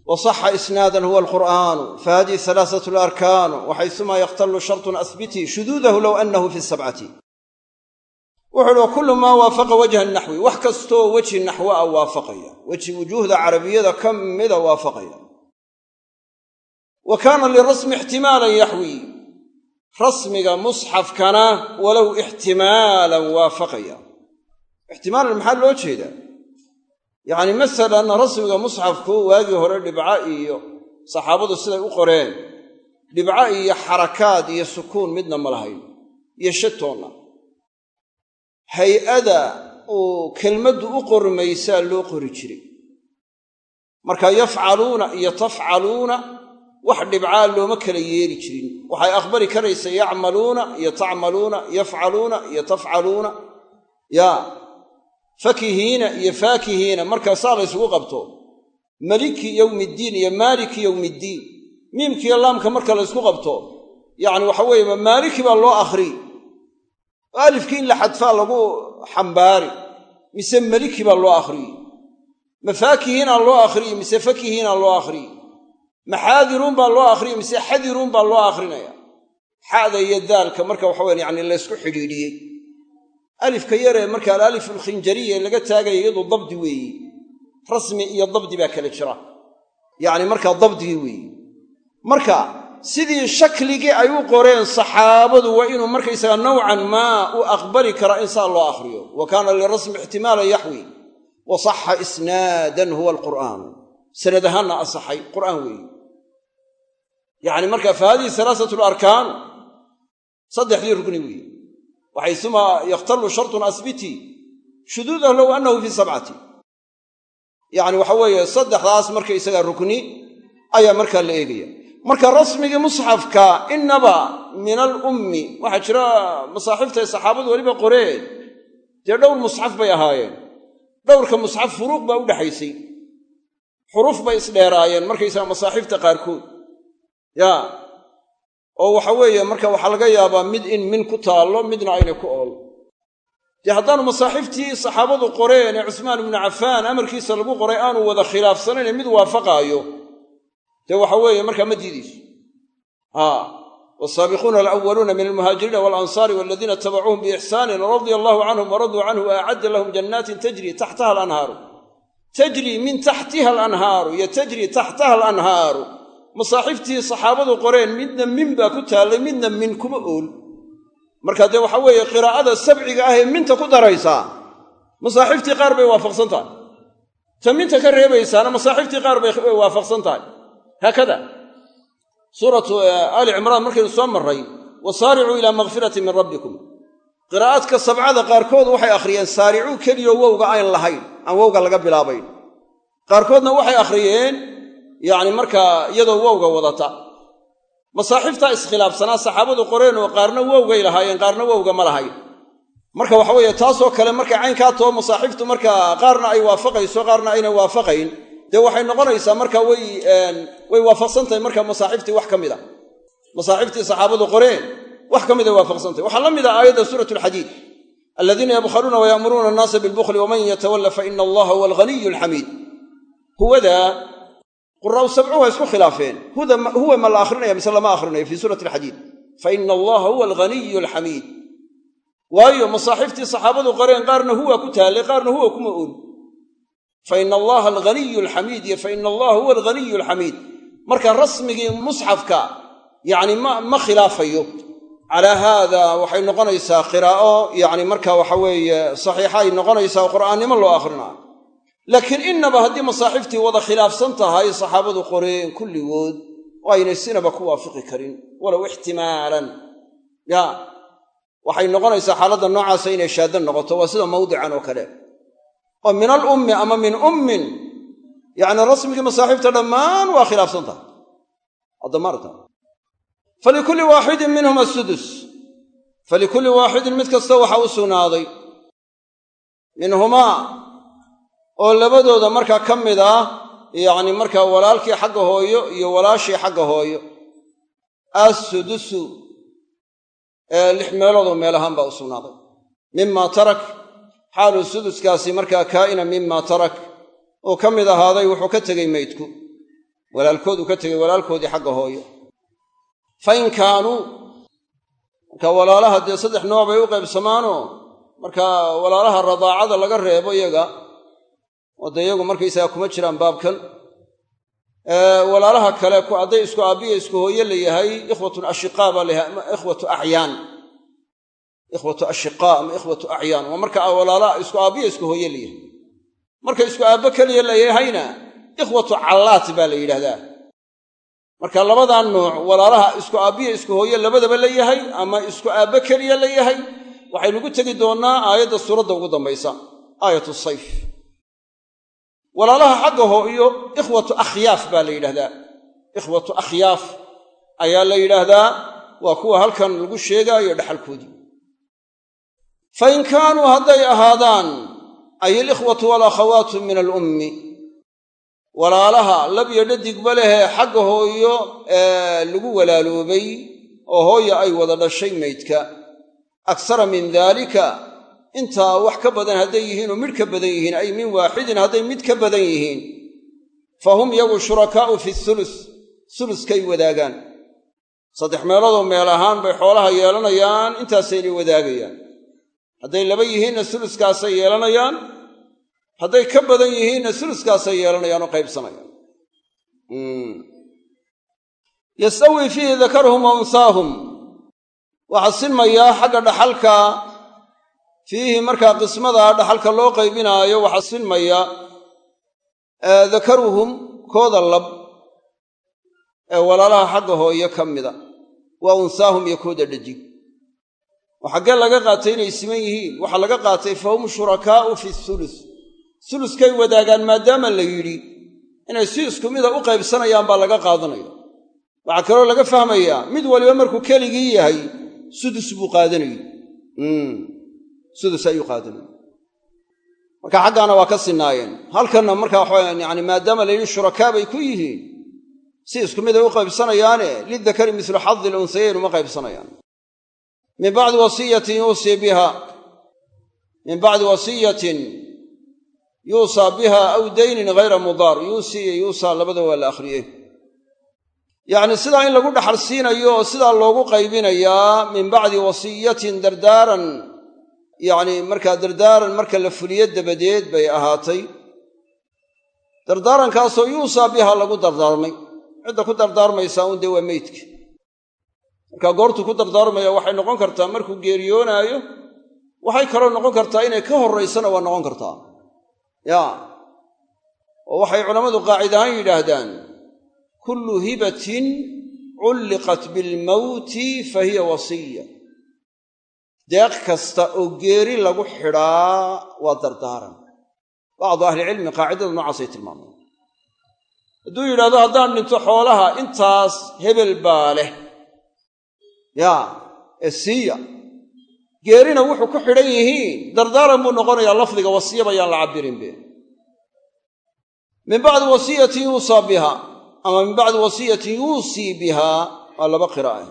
wa saxa isnaadan huwa alqur'aanu fahadihi halaasatu alarkaanu waxaysumaa yakhtallu shartun asbitii shuduudahu low annahu fi sabcati wuxu uhi wa kullu maa waafaqa wajha naxwi wax kastoo weji naxwo a waafaqaya. Weji wujuuhda carabiyada ka mida waafaqaya. Wa kaana lirasmi ixtimaalan yaxwi rasmiga musxafkana walow ixtimaalan waafaqaya. Ixtimaalan maxaa loo jeedaa? Yacni masalan rasmiga musxafku waagii hore dhibco iyo saxaabadu siday u qoreen dhibco iyo xarakaad iyo sukuun midna ma lahayn iyo shatoonna hay'ada uu kelmaddu u qormaysaa loo qori jiray. Marka yafcaluuna iyo tafcaluuna wax dhibcaa looma kala yeeli jirin waxay aqbali karaysa yacmaluuna iyo tacmaluuna yafcaluuna iyo tafcaluuna yaa fakihiina iyo faakihiina markaasaa la ysugu qabto maliki yowmiiddiin iyo maaliki yowmiiddiin miimkiiyo laamka marka la ysku qabto yacni waxa weeye maaliki baa loo akhri alifkii in la xadfaa lagu xambaari mise maliki baa loo akhriyey ma faakihiinaa loo akhriyey mise fakihiinaa loo akhriyey maxaadiruun baa loo akhriyey mise xadiruun baa loo akhrinaya? Xa'da iyo daalka marka waxaweyan yani laysku xidhiidhiyey. Alifka yaree marka alaalif alkhinjariya laga taagaya iyadu dabdi weeye rasmi iyo dabdi baa kala jira. Yacni markaa dabdigii weeye marka sidii shakligii ay u qoreen saxaabadu waa inuu markaysaga nowcan maa u aqbali karaa in saa loo akhriyo. Wa kaana lirasmi ixtimaalan yaxwi. Wa saxa isnaadan huwa alqur'aanu sanad ahaanna asaxay qur'aan weeye. Yacni marka fa hadihi halaasatu larkaanu saddexdii rugni weeye. Waxaysuma yakhtallu shartun asbiti shuduudahu low annahu fii sabcati yacni waxa weeye saddexdaas markaysaga rukni ayaa markaa la eegaya. Marka rasmigii musxafka innaba min alummi waxaa jira masaaxiftay saxaabadu weliba qoreen. Dee dhowr musxaf bay ahaayeen. Dhowrka musxaf furuuq baa u dhexaysay xuruuf bay isdheeraayeen markaysaga masaaxiifta qaarkood. Yaa oo waxa weeye marka waxaa laga yaabaa mid in min ku taallo midna aynay ku ool. Dee haddaanu masaaxiiftii saxaabadu qoreen ee cusmaan ibnu cafaan amarkiisa lagu qoray aanu wada khilaafsanayne mid waafaqaayo. Dee waxa weeye markaa ma diidayso wsaabiquuna alawaluuna min almuhaajiriina walansaari waladiina tabacuuhum biixsaanin radia allahu canhum waraduu canhu waacadda lahum jannaatin tajri taxtaha alanhaaru tajri min taxtiha alanhaaru iyo tajri taxtaha alanhaaru. Masaaxiiftii saxaabadu qoreen midna min baa ku taallay midna min kuma ool. Marka dee waxa weeye qiraa'ada sabciga ah ee minta ku daraysaa masaaxiiftii qaar bay waafaqsan tahay. Ta minta ka reebaysaana masaaxiiftii qaar bay waafaqsan tahay. Haakada suuratu aali cimraan markaynu soo marray wasaaricuu ilaa makfiratin min rabbikum. Qiraa'aadka sabcada qaarkood waxay akhriyeen saaricuu keliyo wowga ayn lahayn aan wowga laga bilaabayn qaarkoodna waxay akhriyeen yacni markaa iyadoo wowga wadata. Masaaxiiftaa iskhilaafsanaa saxaabadu qoreen oo qaarna wowgay lahaayeen qaarna wowga ma lahayn. Marka waxa weeye taasoo kale markay caynkaa too masaaxiiftu markaa qaarna ay waafaqayso qaarna aynan waafaqayn dee waxay noqonaysaa marka way way waafaqsan tahay marka masaaxiiftii wax ka mid a. Masaaxiiftii saxaabadu qoreen wax ka mida waafaqsantahy waxaa la mid a aayadda suurat alxadiid aladiina yabkhaluuna waya'muruuna annaasa bilbukhli waman yatawalla fa ina allaha huwa alghaniyu alxamiid huwada quraa'u sabcu waa isku khilaafeen huwa ma la akhrinaya mise lama akhrinayo fii suurati alxadiid fa ina allaha huwa alghaniyu alxamiid waayo masaaxiiftii saxaabadu qoreen qaarna huwa ku taallay qaarna huwa kuma ool fa ina allaha alghaniyu alxamiid iyo fa ina allaha huwa alghaniyu alxamiid marka rasmigii musxafka yacni ma ma khilaafayo calaa haada waxay noqonaysaa qiraa'o yacni marka waxa weeye saxiixa ay noqonaysaa qur'aannimo loo akhrinayo laakiin innaba haddii masaaxiiftii wada khilaafsan tahay saxaabadu qoreen kulligood oo aynay sinaba ku waafiqi karin walow ixtimaalan. Ya waxay noqonaysaa xaaladda noocaasa inay shaadda noqoto waa sida mawdican oo kale. Oo min al ummi ama min ummin yacni rasmigii masaaxiifta dhammaan waa khilaafsan tahay. Addamaarta falikulli waaxidin minhum asudus falikulli waaxidin mid kasta waxaa u sugnaaday. Minhumaa oo labadooda markaa ka mid ah yacni markaa walaalkii xagga hooyo iyo walaashii xagga hooyo. Assudusu ee lix meeloodoo meel ahaan baa u sugnaaday. Mima tarak xaaluu suduskaasi markaa kaa'ina mima tarak uu ka mid ahaaday wuxuu ka tegey maydku walaalkooduu ka tegey walaalkoodii xagga hooyo fa in kaanuu marka walaalaha dee saddex nooc bay u qaybsamaanoo marka walaalaha radaacada laga reebo iyaga oo dee iyagu markaysaga kuma jiraan baabkan walaalaha kale hadday isku aabbiya isku hooye la yahay ikhwatun ashiqaa baa layahay ama ikhwatu acyaan. Ikhwatu ashiqaa ama ikhwatu acyaan waa marka walaalaha isku aabbiya isku hooye la yahay. Marka isku aabbo keliya la yahayna ikhwatu callaat baa la yidhahdaa marka labadaa nooc walaalaha isku aabbiya isku hooye labadaba la yahay ama isku aabbo keliya la yahay waxaynugu tegi doonnaa aayadda suuradda ugu dambaysa aayatu sayf. Walaalaha xagga hooyo ikhwatu akhyaaf baa la yidhahdaa. Ikhwatu akhyaaf ayaa la yidhaahdaa waa kuwa halkan lagu sheegaayo dhaxalkoodii. Fa in kaanuu hadday ahaadaan ay ilikhwatu walakhawaatu min alummi walaalaha lab iyo dhadigba lehee xagga hooyo ee lagu walaaloobay oo hooya ay wada dhashay maydka. Aksara min daalika intaa wax ka badan hadday yihiin oo midh ka badan yihiin ay min waaxidin hadday mid ka badan yihiin. Fa hum yagu shurakaa'u fi sulus suluskay wadaagaan. Saddex meeloodoo meel ahaan bay xoolaha yeelanayaan intaasaynay wadaagayaan. Hadday laba yihiinna suluskaasay yeelanayaan hadday ka badan yihiinna suluskaasay yeelanayaan oo qaybsanayaan. Yastawii fiihi dakaruhum wa unsaahum. Waxaa sinmayaa xagga dhaxalka fiihi markaa qismada dhaxalka loo qaybinaayo waxaa sinmaya dakaruhum kooda lab ee walaalaha xagga hooye ka mida. Wa unsaahum iyo kooda dhajig oo xaggee laga qaatay inay siman yihiin. Waxaa laga qaatay fa hum shurakaa'u fi sulus suluskay wadaagaan maadaama la yidhi inay si isku mida u qaybsanayaan baa laga qaadanaya. Waxaa kaloo laga fahmayaa mid waliba markuu keligii yahay sudus buu qaadanayey sudus ayuu qaadanayey marka xaggaana waa ka sinaayeen. Halkanna marka waxaa yani maadaama la yidhi shurakaa bay ku yihiin si isku mid ay u qaybsanayaane lidakari mislu xadi lunsayayn uma qaybsanayaan. Min bacdi wasiyatin yuusii biha. Min bacdi wasiyatin yuusaa biha aw daynin ghayra mudaar. Yuusii iyo yuusaa labada waa la akhriyey. Yacni sidaa in lagu dhaxal siinayo oo sidaa loogu qaybinayaa min bacdi wasiyatin dardaaran yacni markaa dardaaran marka la fuliyo dabadeed bay ahaatay. Dardaarankaasoo yuusaa biha lagu dardaarmay. Cidda ku dardaarmaysaa un dee waa meydka markaa goortuu ku dardaarmaya waxay noqon kartaa markuu geeriyoonaayo waxay kaloo noqon kartaa inay ka horraysana waa noqon kartaa ya. Oo waxay culammadu qaacid ahaan yidhaahdaan kullu hibatin culliqat bilmawti fa hiya wasiya. Deeq kasta oo geeri lagu xidhaa waa dardaaran. Bacdu ahlicilmi qaacidada noocaasay tilmaameen. Hadduu yidhahdo haddaan dhinto xoolaha intaas hebel baa leh. Yaa ee siiya geerina wuxuu ku xidhan yihiin dardaaran buu noqonayaa lafdiga wasiya bayaan la cabbirinbe min bacdi wasiyatin yuusaa biha ama min bacdi wasiyatin yuusii bihaa waa laba qiraa'e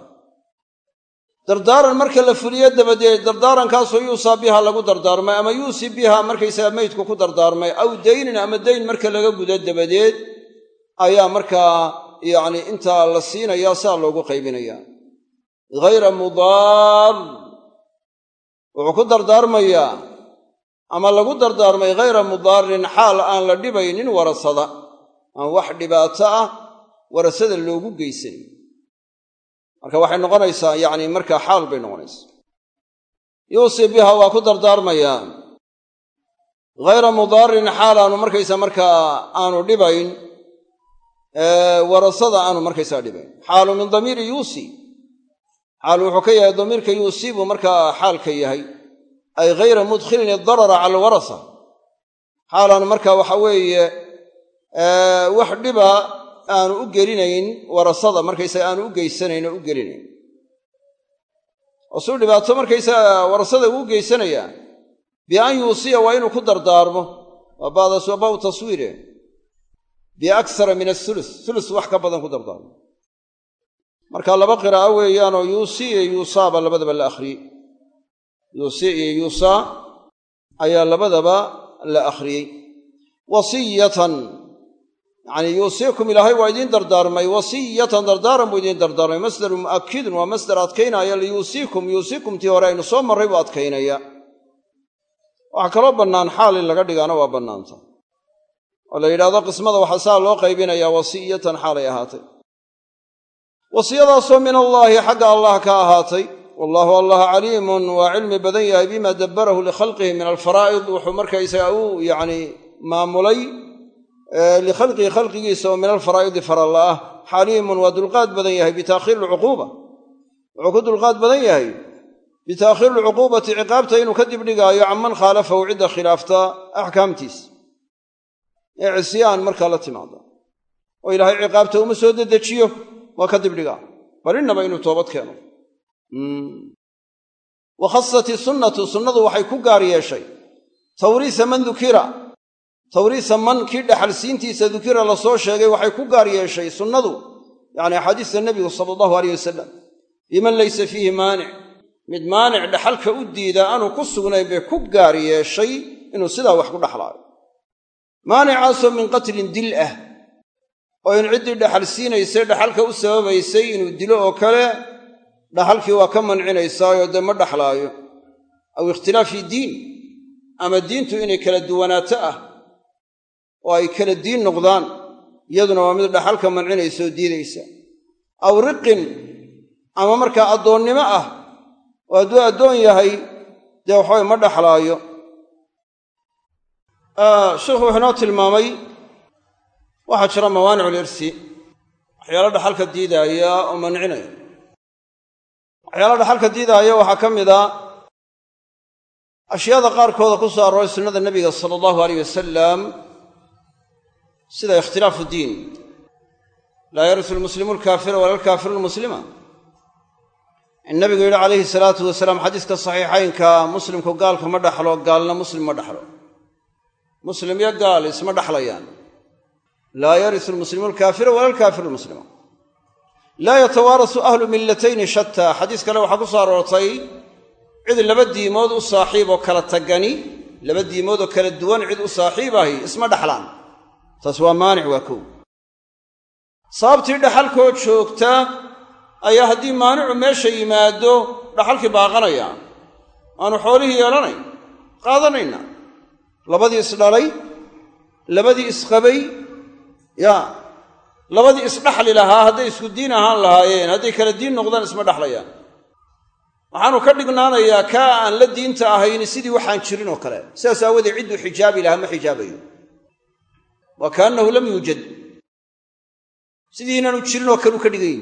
dardaaran marka la fuliyo dabadeed dardaarankaasoo yuusaa biha lagu dardaarmay ama yuusii biha markaysaga meydku ku dardaarmay aw daynin ama dayn marka laga gudo dabadeed ayaa markaa yacni intaa la siinayaa saa loogu qaybinayaa. Ghayra mudaar wuxuu ku dardaarmayaa ama lagu dardaarmay ghayra mudaarin xaal aan la dhibaynin warasada aan wax dhibaato ah warasada loogu geysanayn marka waxay noqonaysaa yacni markaa xaal bay noqonaysaa. Yuusii biha waa ku dardaarmayaa ghayra mudaarin xaal aanu markaysa markaa aanu dhibayn warasada aanu markaysaa dhibayn. Xaalu min damiiri yuusii xaal wuxuu ka yahay damiirka yuusii buu markaa xaalka yahay ay ghayra mudkhilin idarara cala alwarasa. Xaalaanu markaa waxa weeye wax dhiba aanu u gelinayn warasada markaysaga aanu u geysanayn oo u gelinayn. Oo suu dhibaato markaysaga warasada uu geysanayaa bi an yuusiya waa inuu ku dardaarmo. Waa ba'daas waa ba'u taswiire. Biaksara min asulus sulus wax ka badan ku dardaarmo marka laba qiraa'o weeyaanoo yuusi iyo yuusaa baa labadaba la akhriyey yuusi iyo yuusaa ayaa labadaba la akhriyey. Wasiyatan yacnii yuusiikum ilaahay waa idiin dardaarmay. Wasiyatan dardaaran buu idiin dardaarmay. Masdaru mu'akidun waa masdar adkaynaya. Liyuusiikum yuusiikumtii hore aynu soo marray buu adkaynaya. Waxaa kaloo bannaan xaal laga dhigaana waa bannaanta. Oo la yidhahdo qismada waxaa saa loo qaybinayaa wasiyatan xaalay ahaatay wasiyadaasoo min allaahi xagga allah ka ahaatay. Wallaahu allah caliimun waa cilmi badan yahay bima dabbarahu likhalqihi min alfaraa'id. Wuxuu markaysaga u yacni maamulay likhalqihi khalqigiisa oo min alfaraa'idi faralla ah. Xaliimun waa dulqaad badan yahay bitaakhiiri alcuquuba wuxuu ku dulqaad badan yahay bitaakhiiri alcuquubati ciqaabta inuu ka dibdhigaayo canman khaalafahu cidda khilaafta axkaamtiisa ee cisyaan markaa la timaada oo ilaahay ciqaabta uma soo dedejiyo waa ka dibdhigaa bal innaba inuu toobad keeno. Wa khasati sunnatu sunnadu waxay ku gaar yeeshay. Tawriisa man dukira tawriisa man kii dhaxalsiintiisa dukira la soo sheegay waxay ku gaar yeeshay sunnadu yacni axaadiista nebigu sala allahu aleyh wasalam biman laysa fiihi maanic. Mid maanic dhaxalka u diida aanu ku sugnayn bay ku gaar yeeshay inuu sidaa wax ku dhaxlaayo. Maanicaasoo min qatlin dil ah oo in ciddii dhaxal siinaysay dhaxalka u sababaysay inuu dilo oo kale dhaxalkii waa ka mancinaysaayoo dee ma dhaxlaayo. Aw ikhtilaafi diin ama diintu inay kala duwanaato ah oo ay kala diin noqdaan iyaduna waa mid dhaxalka mancinaysa oo diidaysa. Aw riqin ama markaa addoonnimo ah oo hadduu addoon yahay dee waxabay ma dhaxlaayo. Sheikhu wuxuu inoo tilmaamay waxaa jira mawaanicu lirsi waxyaala dhaxalka diidaaya oo mancinaya waxyaala dhaxalka diidaaya waxaa ka mid a ashyaada qaarkooda ku soo arooray sunnada nebiga sala allahu aleyh wasalam sida ikhtilaafu diin. Laa yarisu almuslimu alkaafira wala alkaafiru almuslima in nabigu yidhi calayhi salaatu wasalaam xadiiska saxiixaynka muslimku gaalka ma dhaxlo gaalna muslim ma dhaxlo. Muslim iyo gaal isma dhaxlayaan laa yarisu almuslimu alkaafira wala alkaafiru almuslima laa yatawaarasu ahlu millatayni shataa xadiis kale waxaa ku soo aroortay cid laba diimood u saaxiib oo kala tagani laba diimood oo kala duwan cid u saaxiib ahi isma dhaxlaan. Taas waa maanic waa kow. Sababtii dhaxalkoo joogta ayaa haddii maanicu meesha yimaado dhaxalkii baaqanaya aanu xoolihii yeelanayn qaadanayna labadii isdhalay labadii isqabay yaa labadii isdhaxli lahaa hadday isku diin ahaan lahaayeen hadday kala diin noqdaan isma dhaxlayaan waxaanu ka dhignaanayaa kaa aan la diinta ahayn sidii waxaan jirin oo kale. Sidaas aawoodee cidduu xijaabi lahaa ma xijaabayo. Wa kaannahu lam yuujad sidii inaanu jirin oo kale u ka dhigayn.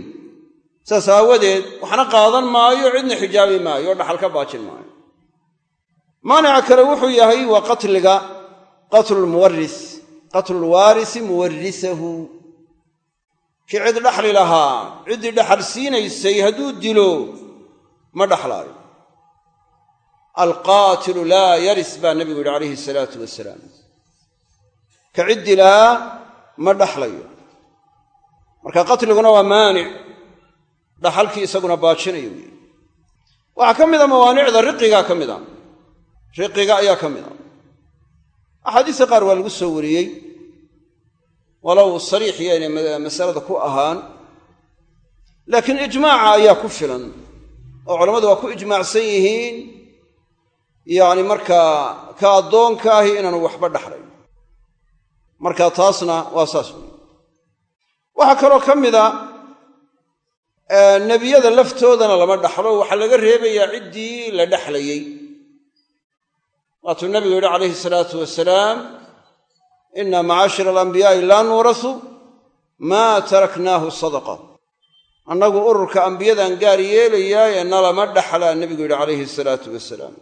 Saas aawadeed waxna qaadan maayo cidna xijaabi maayo oo dhaxal ka baajin maayo. Maanica kale wuxuu yahay waa qatliga qatlulmuwaris qatlulwaarisi muwarisahu kii cid dhaxli lahaa. Ciddii dhaxal siinaysay hadduu dilo ma dhaxlaayo. Alqaatilu laa yaris baa nebigu yidhi calayhi salaatu wasalaam. Ka cid dilaa ma dhaxlayo. Marka qatliguna waa maanic dhaxalkii isaguna baajinayo weyi waxaa ka mida mawaanicda riqigaa ka mid a. Riqiga ayaa ka mid a. Axaadiista qaar waa lagu soo wariyey walow sariix yaynay masalada ku ahaan laakiin ijmaaca ayaa ku filan oo culammadu waa ku ijmaacsan yihiin yacni markaa ka addoonka ahi inaanu waxba dhaxlayn. Marka taasna waa saas weyi waxaa kaloo ka mida nebiyada laftoodana lama dhaxlo waxaa laga reebayaa ciddii la dhexlayey waatuu nabigu yidhi calayhi salaatu wasalaam inna macaashira alambiyaai laa nuurasu maa taraknaahu sadaqa annagu ururka ambiyadaan gaar yeelayaaye nalama dhaxlaa nebigu yidhi calayhi salaatu wasalaam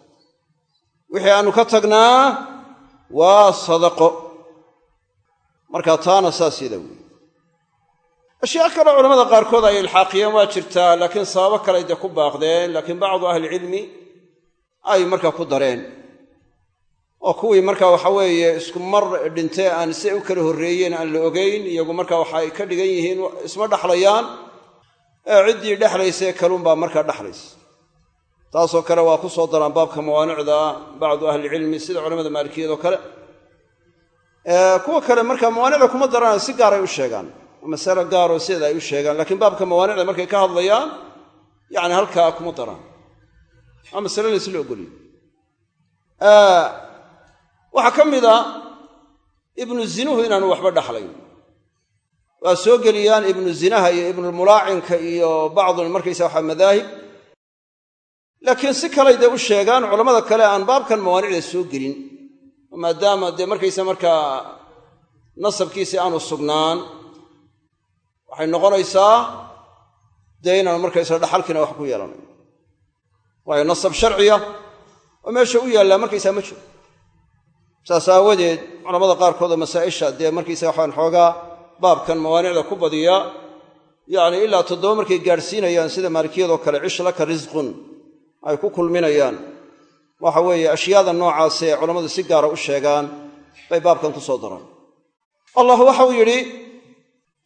wixii aannu ka tagnaa waa sadaqo marka taana saas yada weyi ashyaa kaleo culamada qaarkood ay ilxaaqiyeen waa jirtaa laakiin sababo kale dee ku baaqdeen laakiin bacdu ahlicilmi ay markaa ku dareen oo kuwii marka waxa weeye isku mar dhintee aan si u kala horreeyeen aan la ogayn iyagu marka waxa ay ka dhigan yihiin isma dhexlayaan ee ciddii dhexlaysae kalunbaa markaa dhexlaysa taasoo kale waa ku soo daraan baabka mawaanicda bacdu ahlicilmi sida culamada maalikiyadoo kale. Kuwa kale marka mawaanicda kuma daraan si gaaray u sheegaan. Masalo gaaroo sideeda ay u sheegaan lakiin baabka mawaanicda markay ka hadlayaan yani halkaa kuma daraan. Waa masale laysla ogoliyo waxaa ka mid a ibnu zinuhu inaanu waxba dhaxlayn. Waa soo geliyaan ibnu zinaha iyo ibnulmulaacinka iyo bacdun markaysa waxa madaahib. Laakiin si kalay dee u sheegaan culammada kale aan baabkan mawaanicda soo gelin. Maadaama dee markaysa markaa nasabkiisii aanu sugnaan waxay noqonaysaa dee inaanu markaysa dhaxalkiina wax ku yeelanayn waayo nasab sharciya oo meesha u yaallaa markaysaa ma jiro saas aawadeed culamada qaarkood oo masaa'isha dee markaysa waxaan xoogaa baabkan mawaanicda ku badiya yacni ilaa toddoba markay gaadhsiinayaan sida maalikiyadoo kale cish laka risqun ay ku kulminayaan. Waxa weeye ashyaada noocaasee culammadu si gaara u sheegaan bay baabkan ku soo daraan. Allah waxau yidhi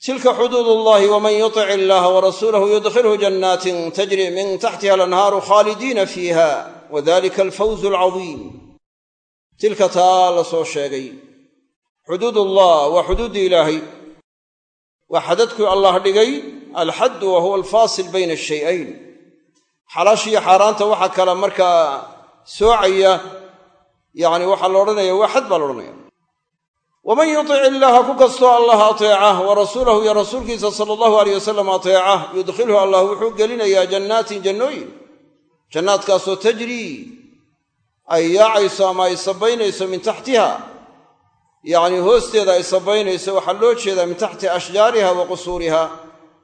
tilka xuduud ullahi waman yutic illaha warasuulahu yudkhilhu jannaatin tajri min taxtiha alanhaaru khaalidiina fiiha wadalika alfawzu alcadiim tilka taa la soo sheegay. Xuduudullah waa xuduuddii ilaahay. Waa xadadkii allah dhigay alxaddu wa huwa alfaasil bayna ashayayn xalaashiyo xaaraanta waxaa kala markaa soocaya yacni waxaa la odhanaya waa xad baa la odhanaya. Waman yutic illaaha ku kastoo allah ateeca wa rasuulahu iyo rasuulkiisa sala allahu aleyh wasalam ateeca yudkhilhu allah wuxuu gelinayaa jannaatin jannooyin. Jannaadkaasoo tajrii ay yaacayso ama ay sabaynayso min taxtiha. Yacnii hoosteeda ay sabaynayso waxaa loo jeedaa min taxti ashjaariha wa qusuuriha.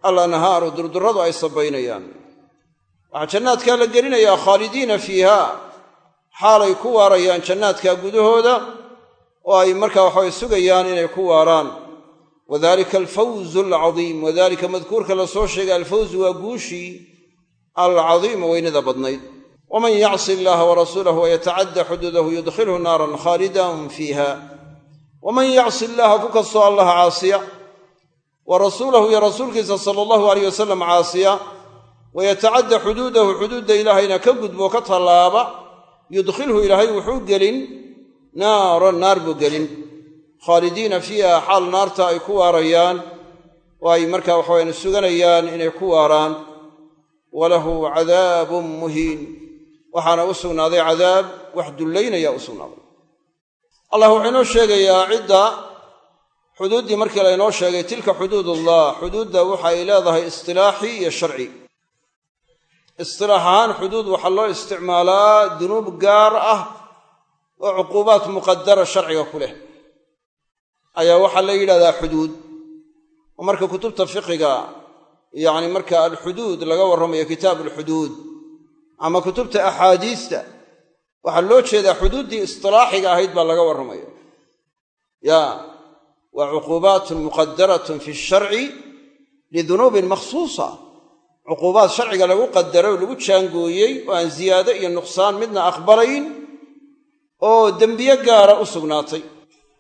Alanhaaru durduradu ay sabaynayaan. Waxaa jannaadkaa la gelinayaa khaalidiina fiiha. Xaalay ku waarayaan jannaadka gudahooda oo ay markaa waxabay sugayaan inay ku waaraan. Wadalika alfawzu alcadiim wadalika madkuurka la soo sheegay alfawzu waa guushii alcadiima weynada badnayd waman yacsi illaha warasuulahu wayatacadda xuduudahu yudkhilhu naaran khaalidan fiiha waman yacsi illaha ku kastoo allaha caasiya wa rasuulahu iyo rasuulkiisa sala allahu aleyh wasalam caasiya wayatacadda xuduudahu xuduudda ilaahayna ka gudbo ka tallaaba yudkhilhu ilaahay wuxuu gelin naaran naar buu gelin khaalidiina fiiha xaal naarta ay ku waarayaan oo ay markaa waxawayan suganayaan inay ku waaraan walahu cadaabun muhiin waxaana u sugnaaday cadaab wax dullaynaya u sugnaaday. Allah wuxuu inoo sheegayaa cidda xuduuddii markii laynoo sheegay tilka xuduudullah. Xuduudda waxa ay leedahay istilaaxi iyo sharci. Istilaax ahaan xuduud waxaa loo isticmaalaa dunuub gaar ah oo cuquubaat muqadara sharciga ku leh. Ayaa waxaa la yidhahdaa xuduud. Oo marka kutubta fiqiga yacni marka alxuduud laga warramayo kitaab alxuduud ama kutubta axaadiista waxaa loo jeedaa xuduuddii istilaaxiga ahayd baa laga warramaya ya waa cuquubaatun muqadaratun fi sharci lidunuubin makhsuusa. Cuquubaad sharciga lagu qadaray oo lagu jaangooyey oo aan ziyaado iyo nuqsaan midna aqbalayn oo dembiye gaara u sugnaatay.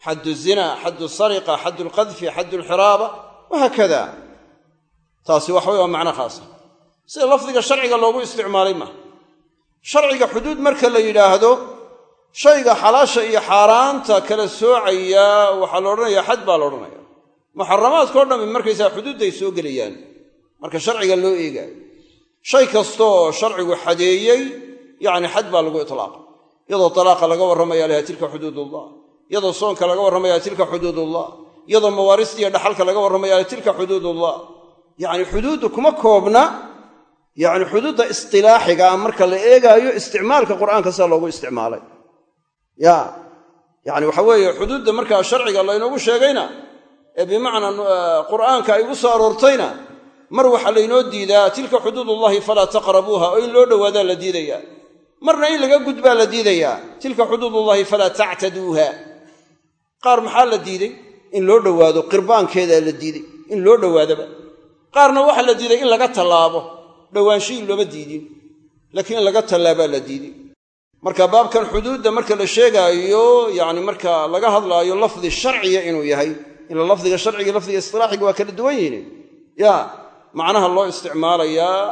Xaddu zina xaddu sariqa xaddu lqadfi xaddu lxiraaba wahaakada taasi waxa wey waa macno khaasa sida lafdiga sharciga loogu isticmaalay maaha sharciga xuduud marka la yidhaahdo shayga xalaasha iyo xaaraanta kala soocaya waxaa la odhanaya xad baa la odhanaya muxaramaadkao dhammi markaysaa xuduudday soo gelayaan. Marka sharciga loo eegaayo shay kastooo sharcigu xadeeyey yacni xad baa lagu itlaaqa iyadoo talaaqa laga warramaya laha tilka xuduudullah iyadoo soonka laga warramaya tilka xuduudullah iyadoo mawaaristiiyo dhaxalka laga warramaya tilka xuduudullah. Yacni xuduuddu kuma koobna yacni xuduudda istilaaxigaa marka la eegaayo isticmaalka qur'aanka sida loogu isticmaalay. Ya yacni waxa weeye xuduudda markaa sharciga laynoogu sheegayna ee bimacnaa qur'aanka ay ugu soo aroortayna mar waxaa laynoo diidaa tilka xuduudullahi falaa taqrabuuha oo in loo dhowaadaa la diidayaa. Marna in laga gudbaa la diidayaa tilka xuduudullahi falaa tactaduuha. Qaar maxaa la diiday? In loo dhowaado qirbaankeedaa la diiday in loo dhowaadaba. Qaarna waxaa la diiday in laga tallaabo dhowaanshihii looma diidin laakiin in laga tallaabaa la diiday marka baabkan xuduudda marka la sheegaayo yacni marka laga hadlaayo lafdi sharciya inuu yahay ila lafdiga sharciga lafdiga istilaaxiga waa kala duwan yihiin ya macnaha loo isticmaalayaa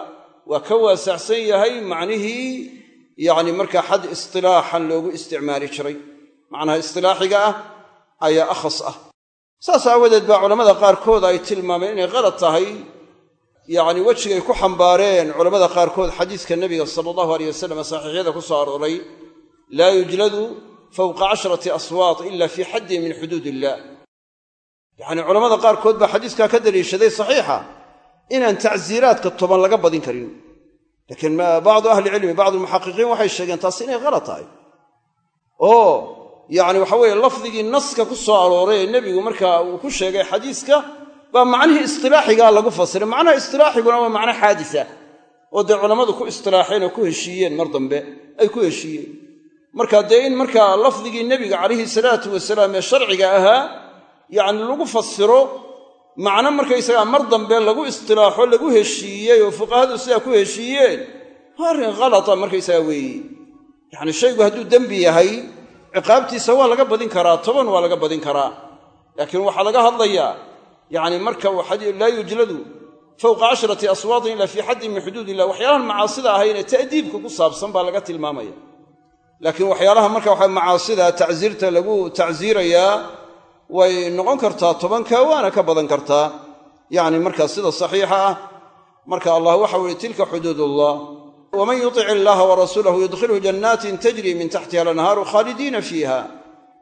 waa ka waasacsan yahay macnihii yacni markaa xad istilaaxan loogu isticmaali jiray. Macnaha istilaaxiga ah ayaa akhas ah. Saas aawadeed baa culammada qaarkood ay tilmaameen inay qalad tahay yacni wejigay ku xambaareen culammada qaarkood xadiiska nebiga sala allahu aleyh wasalam saxiixyada ku soo arooray laa yujladu fowqa casharati aswaat ila fii xaddin min xuduud illah yacnii culammada qaarkood baa xadiiskaa ka daliishaday saxiixa inaan tacsiiraadka toban laga badin karin. Laakiin bacdu ahlicilmi bacdu almuxaqiqiin waxay sheegeen taasi inay qalad tahay. Oo yacni waxa weeye lafdigii naska ku soo arooray ee nebigu markaa uu ku sheegay xadiiska baa macnihii istilaaxigaa lagu fasiray. Macnaha istilaaxiguna waa macno xaadisa oo dee culammadu ku istilaaxeen oo ku heshiiyeen mar dambe ay ku heshiiyeen. Marka dee in markaa lafdigii nebiga calayhi salaatu wasalaam ee sharciga ahaa yacni lagu fasiro macno markaysagaa mar dambe lagu istilaaxo lagu heshiiyey oo fuqahadu sidaa ku heshiiyeen waa arrin khalata markaysagaa weeye yacni shaygu hadduu dembi yahay ciqaabtiisa waa laga badin karaa toban waa laga badin karaa. Laakiin waxaa laga hadlayaa yacni marka laa yujladu fowqa casharati aswaatin ila fii xaddin min xuduud illah waxyaalahan macaasida ahaynee ta'diibka ku saabsan baa laga tilmaamaya. Laakiin waxyaalaha marka waxa macaasida tacsiirta lagu tacsiirayaa way noqon kartaa tobanka waana ka badan kartaa. Yacni markaa sida saxiixa ah marka allah waxau ihi tilka xuduudullah waman yutic illaha warasuulahu yudkhilhu jannaatin tajri min taxtiha alanhaaru khaalidiina fiiha.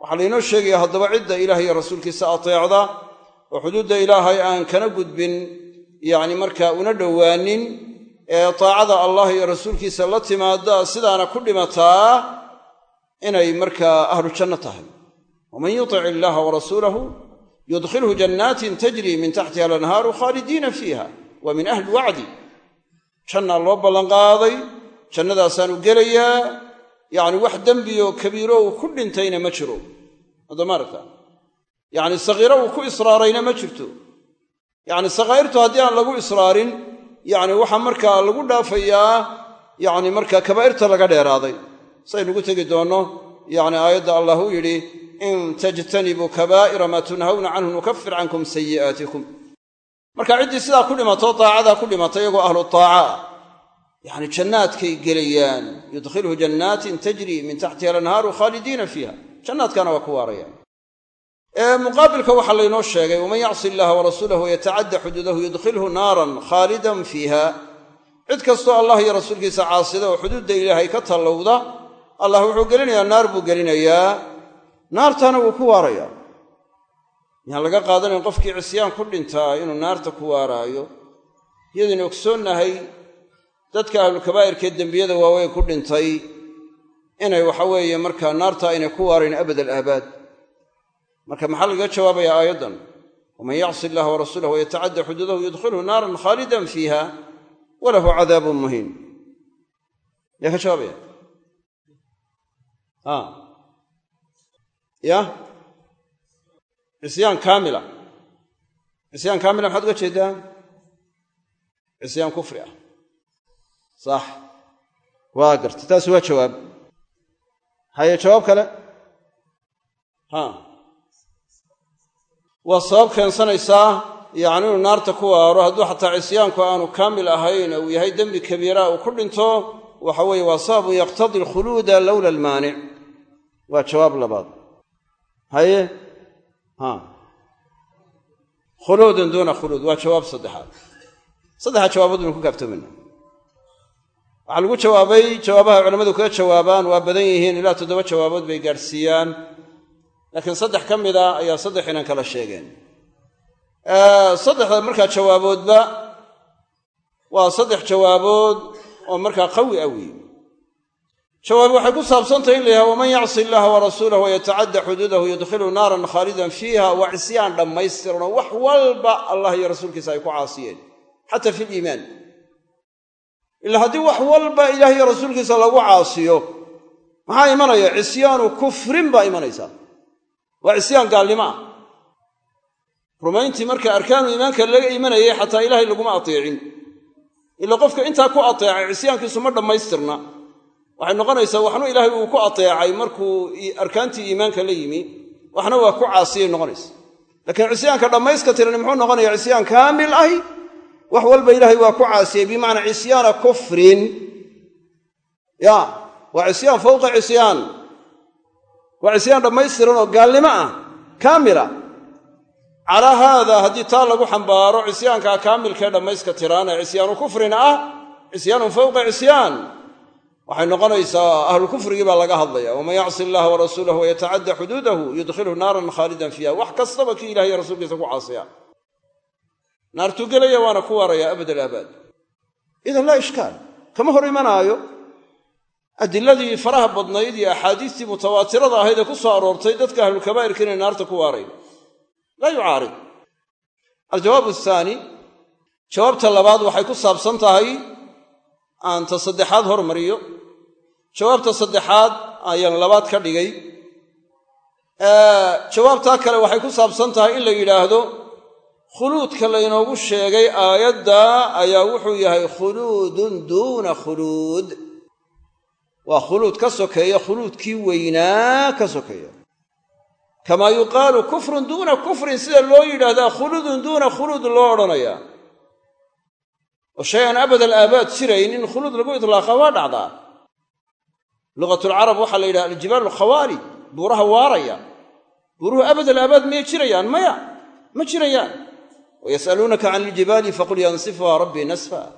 Waxaa laynoo sheegaya haddaba cidda ilaah iyo rasuulkiisa ateecda oo xuduudda ilaahay aan kana gudbin yacni markaa una dhowaanin ee taacada allah iyo rasuulkiisa la timaada sidaana ku dhimataa inay markaa ahlu janno tahay. Waman yutic illaha warasuulahu yudkhilhu jannaatin tajri min taxtiha alanhaaru khaalidiina fiiha waa min ahli wacdi jannaa loo ballanqaaday jannadaasaanu gelayaa yacni wax dembioo kabiiro uu ku dhintayna ma jiro. Adamaaragta yacni sakiiro uu ku israarayna ma jirto. Yacni sakaa'irtu haddii aan lagu israarin yacni waxaa markaa lagu dhaafayaa yacni markaa kabaa'irta laga dheeraaday. Saynugu tegi doonno yacni aayadda allah uu yidhi in tajtanibuu kabaa'ira maa tunhawna canhu nukafir cankum sayi'aatikum marka ciddii sidaa ku dhimato daacadaa ku dhimata iyagoo ahlu taaca. Yacni jannaadkay gelayaan. Yudkhilhu jannaatin tajri min taxtiha alanhaaru khaalidiina fiiha. Jannaadkana waa ku waarayaan muqaabilka waxaa laynoo sheegay waman yacsi illaha warasuulahu yatacadda xuduudahu yudkhilhu naaran khaalidan fiiha. Cid kastoo allah iyo rasuulkiisa caasida oo xuduudda ilaahay ka tallowda allah wuxuu gelinayaa naar buu gelinayaa. Naartaana wuu ku waarayaa yaan laga qaadanayn qofkii cisyaan ku dhintaa inuu naarta ku waaraayo. Iyadaynu ogsoonnahay dadka ahlulkabaa'irkee dembiyada waaweyn ku dhintay inay waxa weeye markaa naarta aynay ku waarayn abad alaabaad marka maxaa lagaga jawaabayaa aayaddan waman yacsi illaha warasuulahu wayatacadda xuduudahu yudkhilhu naaran khaalidan fiiha walahu cadaabun muhiin yaa ka jawaabaya? Ya cisyaan kaamila. Cisyaan kaamila maxaad uga jeedaa? Cisyaan kufri ah. Sax. Waa garta. Taasi waa jawaab. Haye jawaab kale? Ha waa sabab keensanaysaa yacni inuu naarta ku waaro hadduu xataa cisyaanku aanu kaamil ahayn uu yahay dembi kabiira uu ku dhinto waxa weeye waa sababun yaqtadi alkhuluuda lowla almaanic waa jawaab labaad. Haye? Ha. Khuluudan duuna khuluud waa jawaab saddexaad. Saddexa jawaabood baynu ku kaaftoomayna waxaa lagu jawaabay jawaabaha culammadu kaga jawaabaan waa badan yihiin ilaa toddoba jawaabood bay gaadhsiiyaan laakiin saddex ka mida ayaa saddex inan kala sheegeen. Saddexda markaa jawaaboodba waa saddex jawaabood oo markaa qawi ah weeye. Jawaabi waxay ku saabsantahay in la yidhaha waman yacsi illaha warasuulahu wayatacadda xuduudahu yudkhilu naaran khaalidan fiiha waa cisyaan dhammaystiran wax walba allah iyo rasuulkiisa ay ku caasiyeen xata fi liimaan ila haddii wax walba ilaah iyo rasuulkiisa lagu caasiyo maxaa imanaya? Cisyaanu kufrin baa imanaysaa waa cisyaan gaalnimo. Ah rumayntii marka arkaanu iimaanka laga imanayay xataa ilaahay laguma ateecin. Ila qofka intaa ku ateecay cisyaankiisu ma dhammaystirna. Waxay noqonaysaa waxnu ilaahay uu ku ateecay markuu arkaantii iimaanka la yimi waxna waa ku caasiyay noqonaysa. Laakiin cisyaanka dhammayska tirani muxuu noqonaya cisyaan kaamil ahi. Wax walba ilaahay waa ku caasiyey bimacnaa cisyaana kufrin. Ya waa cisyaan waa cisyaan dhammaystiran oo gaalnimo ah. Kaamila. Calaa haada haddii taa lagu xambaaro cisyaankaa kaamilkee dhammayska tiraan ee cisyaanu kufrin ah cisyaanun fowqa cisyaan waxay noqonaysaa ahlukufrigii baa laga hadlaya waman yacsi allaha warasuulahu wayatacadda xuduudahu yudkhilhu naaran khaalidan fiiha. Wax kastaba kii ilahay rasuulkiisa ku caasiya naartuu gelaya waana ku waaraya abad alaabaad idan laa ishkaal. Kama hor imanaayo adiladii faraha badnayd iyo axaadiistii mutawaatirada ahayd ee ku soo aroortay dadka ahlulkabaa'irka inay naarta ku waarayn laa yucaarid. Aljawaab athaani jawaabta labaad waxay ku saabsan tahay aan ta saddexaad hormariyo. Jawaabta saddexaad ayaan labaad ka dhigay. Jawaabtaa kale waxay ku saabsan tahay in la yidhaahdo khuluudka laynoogu sheegay aayadda ayaa wuxuu yahay khuluudun duuna khuluud waa khuluud ka sokeeya khuluudkii weynaa ka sokeeya kamaa yuqaalu kufrun duuna kufrin sida loo yidhaahdaa khuluudun duuna khuluud loo odhanayaa. Oo shay aan abad alaabaad jirayn in khuluud lagu itlaaqa waa dhacdaa. Lugatulcarab waxaa la yidhaha aljibaal alkhawaali buuraha waaraya. Buuruhu abad alaabaad miyay jirayaan maya ma jirayaan. Wayas'aluunaka can iljibaali faqul yansifuha rabbii nasfa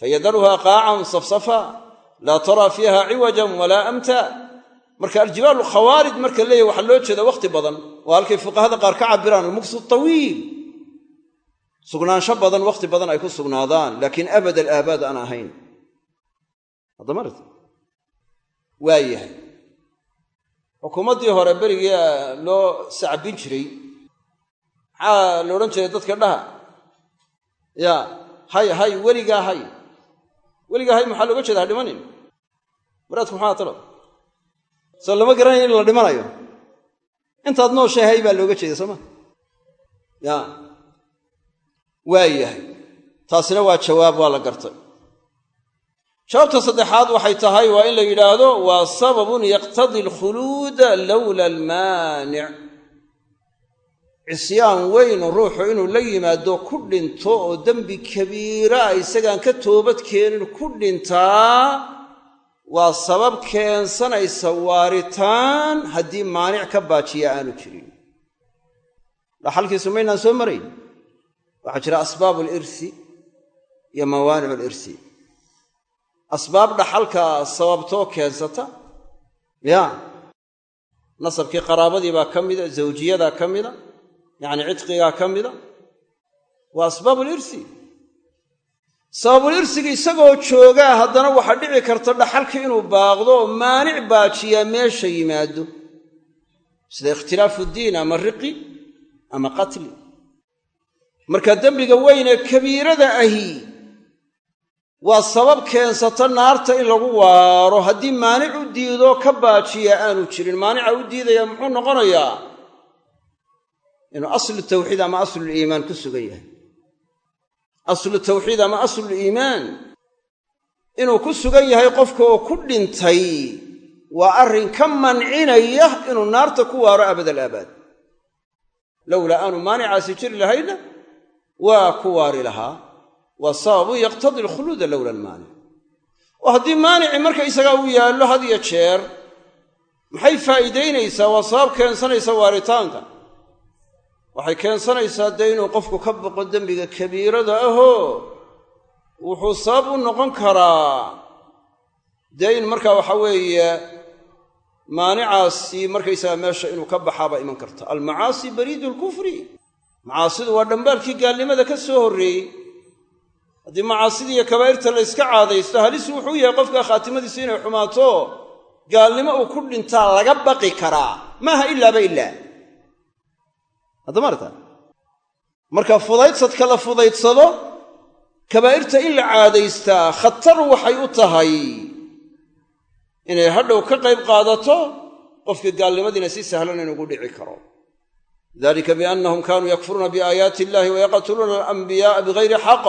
fayadaruha qaacan safsafa laa taraa fiiha ciwajan walaa amta. Marka aljibaalu khawaarid marka leeyahy waxaa loo jeeda wakhti badan. Waa halkay fuqahada qaar ka cabiraan almuksu tawiil sugnaansho badan wakhti badan ay ku sugnaadaan laakiin abad alaabaad aan ahayn. Haddamart waa yahay. Xukuumaddii hore berigii loo sacbin jiray maxaa la odhan jiray dadka dhaha ya hay hay weligaa hay. Weligaa hay maxaa looga jeeda ha dhimanin maraadku maxaa talo soo lama garanaya in la dhimanayo. Intaad nooshay hay baa looga jeeda sooma ya. Waa yahay taasina waa jawaab waa la gartay. Jawaabta saddexaad waxay tahay waa in la yidhaahdo waa sababun yaqtadi alkhuluuda lowla almaanic cisyaan weyn ruuxu inuu la yimaado ku dhinto oo dembi kabiira isagaan ka toobad keenin ku dhintaa waa sabab keensanaysa waaritaan haddii maanic ka baajiya aanu jirin. Dhaxalkiisu maynaan soo marayn? Waxaa jira asbaabu alirsi iyo mawaanicu alirsi asbaab dhaxalka sababtoo keensata? Ya. Nasabkii qaraabadii baa ka mida zawjiyadaa ka mida yacni cidqigaa ka mida. Waa asbaabulirsi sababulirsiga isagoo joogaa haddana waxaa dhici karta dhaxalkii inuu baaqdo oo maanic baajiyaa meesha yimaado. Sida ikhtilaafu diin ama riqi ama qatli. Marka dembiga weyn ee kabiirada ahi waa sabab keensata naarta in lagu waaro. Haddii maanic u diido ka baajiya aanu jirin. Maanica u diidaya muxuu noqonayaa inuu aslu tawxiid ama asluliimaan ku sugan yahay aslu tawxiid ama asluliimaan inuu ku sugan yahay qofka oo ku dhintay waa arrin ka mancinaya inuu naarta ku waaro abadalaabaad lowlaa aanu maanicaasi jiri lahaynna waa ku waari lahaa. Waa sababun yaqtadi alkhuluuda lowla almaanic oo haddii maanici markaysagaa uu yaallo had iyo jeer maxay faa'iidaynaysaa waa sabab keensanaysa waaritaanka waxay keensanaysaa dee inuu qofku ka boqo dembiga kabiirada ahoo wuxuu sabab u noqon karaa dee in markaa waxa weeye maanicaasi markaysaga meesha inuu ka baxaabaa iman karta. Almacaasi bariidu lkufri macaasidu waa dhambaalkii gaalnimada ka soo horreeyey. Haddii macaasidii iyo kabaa'irta la yska caadaysto halis wuxuu yahay qofka khaatimadiisu inay xumaato gaalnimo uu ku dhintaa laga baqi karaa. Maaha ilaaba ilaa haddamaarta marka fudaydsadka la fudaydsado kabaa'irta in la caadaystaa khatar waxay u tahay inay hadhow ka qayb qaadato qofka gaalnimadiina si sahlan inugu dhici karo. Dalika biannahum kaanuu yakfuruuna biaayaati illahi wayaqtuluuna alanbiya'a bigayri xaq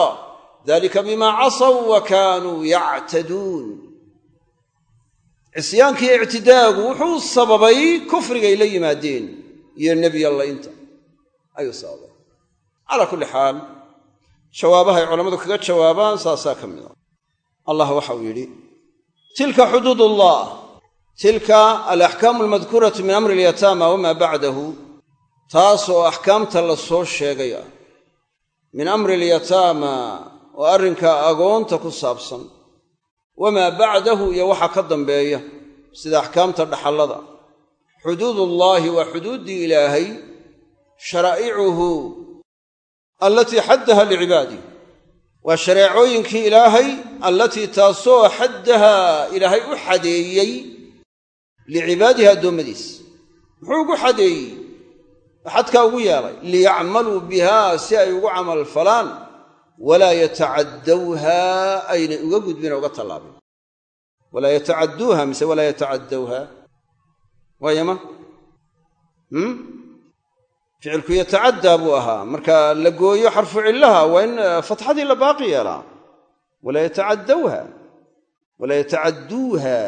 dalika bima casaw wa kaanuu yactaduun. Cisyaankii ictidaagu wuxuu sababay kufrigay la yimaadeen iyo nebiyallaynta ayuu sababay. Calaa kulli xaal jawaabahay culammadu kaga jawaabaan saasaa ka mid a allah waxa uu yidhi tilka xuduud ullah tilka alaxkaamu almadkuuratu min amri alyataama wamaa bacdahu taas oo axkaamta la soo sheegay ah min amri alyataama oo arrinka agoonta ku saabsan wamaa bacdahu iyo waxa ka dambeeya sida axkaamta dhaxallada. Xuduudullaahi waa xuduuddii ilaahay sharaa'icuhu allatii xaddaha licibaadih waa shareecooyinkii ilaahay allatii taasoo xaddaha ilaahay u xadeeyey licibaadihi addoommadiis. Muxuu ugu xadeeyey? Xadkaa ugu yeelay liyacmaluu bihaa si ay ugu camal falaan walaa yatacaddawha aynay uga gudbina uga tallaabin. Walaa yatacadduuha mise walaa yatacaddawha waayama ficilku yatacaddaa buu ahaa. Marka la gooyo xarfu cillaha waa in fatxadii la baaqi yeelaa. Walaa yatacaddawha walaa yatacadduuha.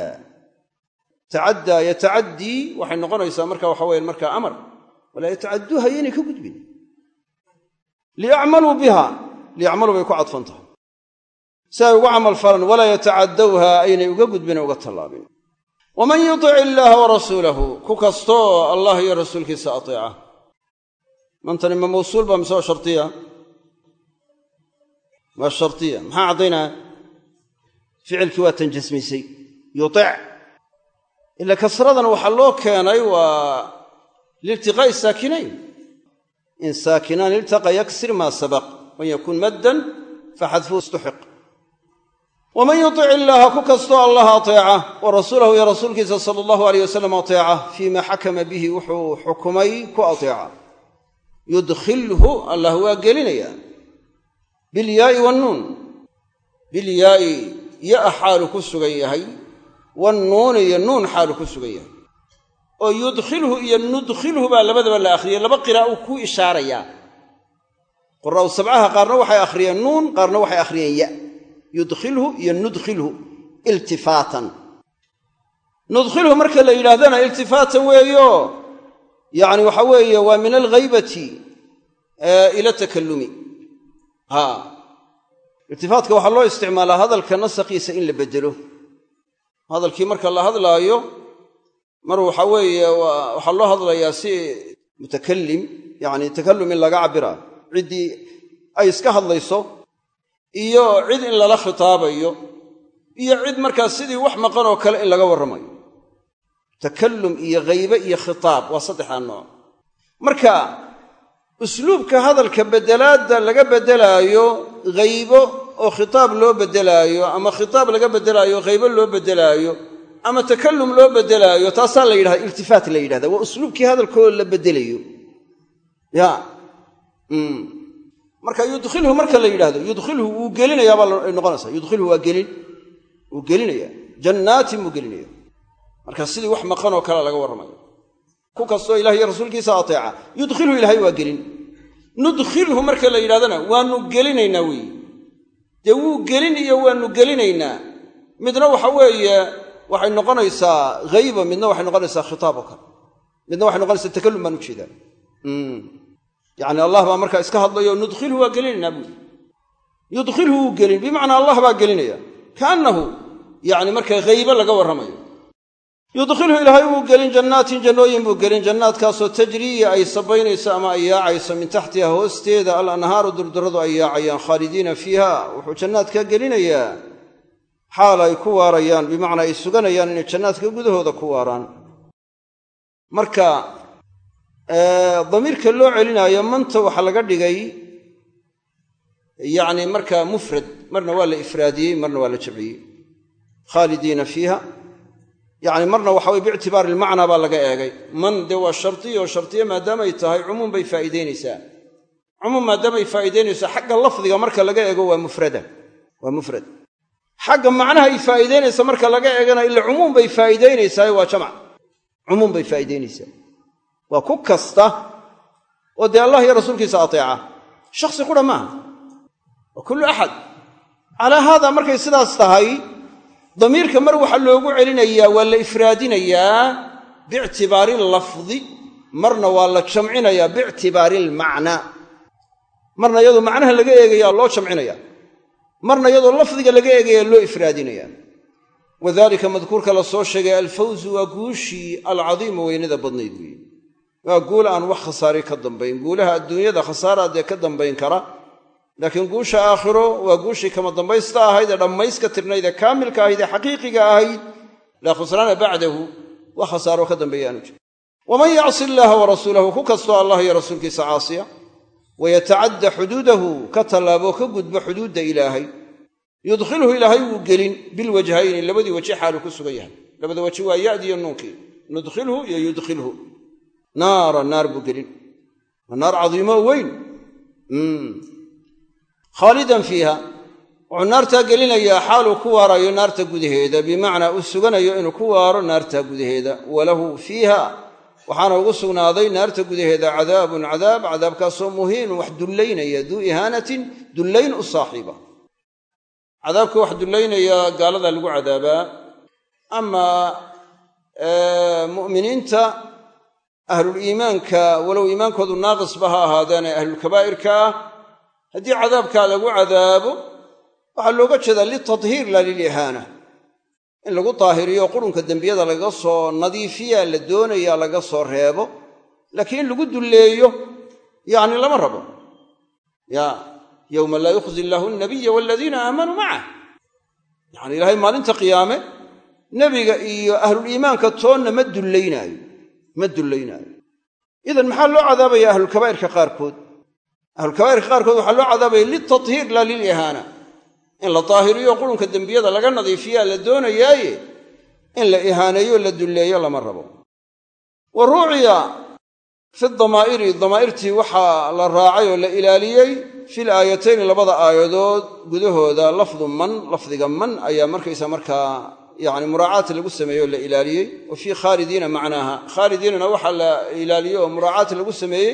Tacaddaa yatacaddii waxay noqonaysaa marka waxa weyan markaa amar. Walaa yatacadduuha yaynay ka gudbin. Liyacmaluu biha. Liyacmaluu bay ku cadfan tahay. Si ay ugu camal falan walaa yatacaddawha aynay uga gudbin uga tallaabin. Waman yutic illaaha wa rasuulahu ku kastoo allah iyo rasuulkiisa ateeca mantani ma mawsuul ba mise waa shartiya? Waa shartiya. Maxaa caddaynaya ficilkii waa tan jasmisay yutic ila kasradan waxaa loo keenay waa liiltiqaa'i saakinayn. In saakinaan iltaqa yaksir maa sabaq wan yakun maddan faxadfuu istuxiq. Waman yutic illaaha ku kastoo allah ateeca. Wa rasuulahu iyo rasuulkiisa sala allahu aleyh wasalam ateeca. Fii ma xakama bihi wuxuu xukumay ku ateeca yudkhilhu allah waa gelinayaa bilyaa'i wannuun bilyaa'i ya-a xaalu ku sugan yahay. Wannuuni iyo nuun xaalu ku sugan yahay. Oo yudkhilhu iyo nudkhilhu baa labadaba la akhriyey laba qiraa'u ku ishaarayaa quraa'u sabcaha qaarna waxay akhriyeen nuun qaarna waxay akhriyeen ya. Yudkhilhu iyo nudkhilhu iltifaatan. Nudkhilhu marka la yidhaahdana iltifaatan weeyo yacni waxa weeye waa min alghaybati ila takallumi. Iltifaatka waxaa loo isticmaalaa hadalka nasakiisa in la beddelo hadalkii marka la hadlaayo mar waxa weeye waxaa loo hadlayaa si mutakallim yacni takallum in laga cabbiraa ciddii ay iska hadlayso iyo cid in lala khitaabayo iyo cid markaa sidii wax maqan oo kale in laga warramayo takallum iyo ghaybe iyo khitaab waa saddexdaa nooc. Marka usluubka hadalka beddelaadda laga beddelaayo ghaybo oo khitaab loo beddelaayo ama khitaab laga beddelaayo ghaybo loo beddelaayo ama takallum loo beddelaayo taasaa la yidhahda iltifaat la yidhahda waa usluubkii hadalkoo la beddelayo. Ya marka yudkhilhu marka la yidhahdo yudkhilhu wuu gelinayaa baa noqonaysaa yudkhilhu waa gelin wuu gelinaya jannaatin buu gelinaya marka sidii wax maqan oo kale laga warramayo ku kastoo ilah iyo rasuulkiisa ateeca yudkhilhu ilaahay waa gelin. Nudkhilhu marka la yidhahdana waanu gelinaynaa weeye dee wuu gelin iyo waanu gelinaynaa. Midna waxa weeye waxay noqonaysaa hayba midna waxay noqonaysaa khitaab oo kale. Midna waxay noqonaysaa takallum baan u jeedaa yacni allah baa markaa iska hadlayo nudkhilhu waa gelinaynaa buui yudkhilhu wuu gelin bimacnaa allah baa gelinaya kaannahu yacni marka haybe laga warramayo yudkhilhu ilaahay wuu gelin jannaatin jannooyin buu gelin jannaadkaasoo tajriyi ay sabaynayso ama ay yaacayso min taxtiha hoosteeda al anhaaru durduradu ay yaacayaan khaalidiina fiiha wuxuu jannaadka gelinayaa xaal ay ku waarayaan bimacnaa ay suganayaan inay jannaadka gudahooda ku waaraan. Marka damiirka loo celinaayo manta waxaa laga dhigay yacni markaa mufrad marna waa la ifraadiyey marna waa la jamciyey khaalidiina fiiha yacni marna waxa weye biictibaari ilmacnaa baa laga eegay. Man dee waa shardiya oo shardiye maadaamay tahay cumuum bay faa'iidaynaysaa. Cumuum maadaamay faa'iidaynaysaa xagga lafdiga marka laga eego waa mufrada. Waa mufrad. Xagga macnaha ay faa'iidaynaysa marka laga eegana ila cumuum bay faa'iidaynaysaa waa jamac. Cumuum bay faa'iidaynaysaa. Waa ku kasta oo dee allah iyo rasuulkiisa ateeca. Shakhsi qura maaha waa kullu axad calaa haada markay sidaas tahay damiirka mar waxaa loogu celinayaa waa la ifraadinayaa biictibaari lafdi marna waa la jamcinayaa biictibaari almacnaa marna iyadoo macnaha laga eegayaa loo jamcinaya. Marna iyadoo lafdiga laga eegaya loo ifraadinaya. Wadalika madkuurka la soo sheegay alfawzu waa guushii alcadiimu weynada badnayd weeye waa guul aan wax khasaari ka dambayn guulaha adduunyada khasaara dee ka dambayn kara laakiin guusha aakhiro waa guushii kama dambaysta ahayd ee dhammayska tirnayd ee kaamilka ahayd ee xaqiiqiga ahayd laa khusraana bacdahu wax khasaaro ka dambeeya aanu waman yacsi illaaha wa rasuulahu ku kastoo allah iyo rasuulkiisa caasiya wayatacadda xuduudahu ka tallaabo ka gudbo xuduudda ilaahay yudkhilhu ilaahay wuu gelin bilwajhayni labadii weji xaalu ku sugan yahay. Labada weji waa yadiyo nuunkii nudkhilhu iyo yudkhilhu. Naara naar buu gelin. Naar cadiimo weyn khaalidan fiiha. Wuxuu naartaa gelinayaa xaaluu ku waarayo naarta gudaheeda bimacnaa uu suganayo inuu ku waaro naarta gudaheeda. Walahu fiiha. Waxaana ugu sugnaaday naarta gudaheeda cadaabun cadaab cadaabkaasoo muhiinun wax dullaynaya duu ihaanatin dullayn u saaxiiba. Cadaabka wax dullaynaya gaalada lagu cadaabaa ama mu'miniinta ahluliimaanka walow iimaankoodu naaqisba ha ahaadaane ahlulkabaa'irka ah haddii cadaabkaa lagu cadaabo waxaa looga jeedaa litadhiir la lilihaana. In lagu daahiriyo qurunka dembiyada laga soo nadiifiyaa la doonayaa laga soo reebo laakiin in lagu dulleeyo yacni lama rabo. Ya yowma laa yukhzi illaahu nabiya waladiina aamanuu macah yacani ilaahay maalinta qiyaame nebiga iyo ahluliimaanka toonna ma dullaynaayo ma dullaynaayo idan maxaa loo cadaabaya ahlulkabaa'irka qaarkood ahlulkabaa'irka qaarkood waxaa loo cadaabaya liltathiir laa lilihaana in la daahiriyo qurunka dembiyada laga nadiifiyaa la doonayaaye in la ihaaneeyo la dulleeyo lama rabo. Wa ruuciya fi damaa'iri damaa'irtii waxaa la raacay oo la ilaaliyey fil aayatayni labada aayadood gudahooda lafdu man lafdiga man ayaa markaysa markaa yani muraacaat lagu sameeyey oo la ilaaliyey. Wa fii khaalidiina macnaaha khaalidiinana waxaa la ilaaliyey oo muraacaat lagu sameeyey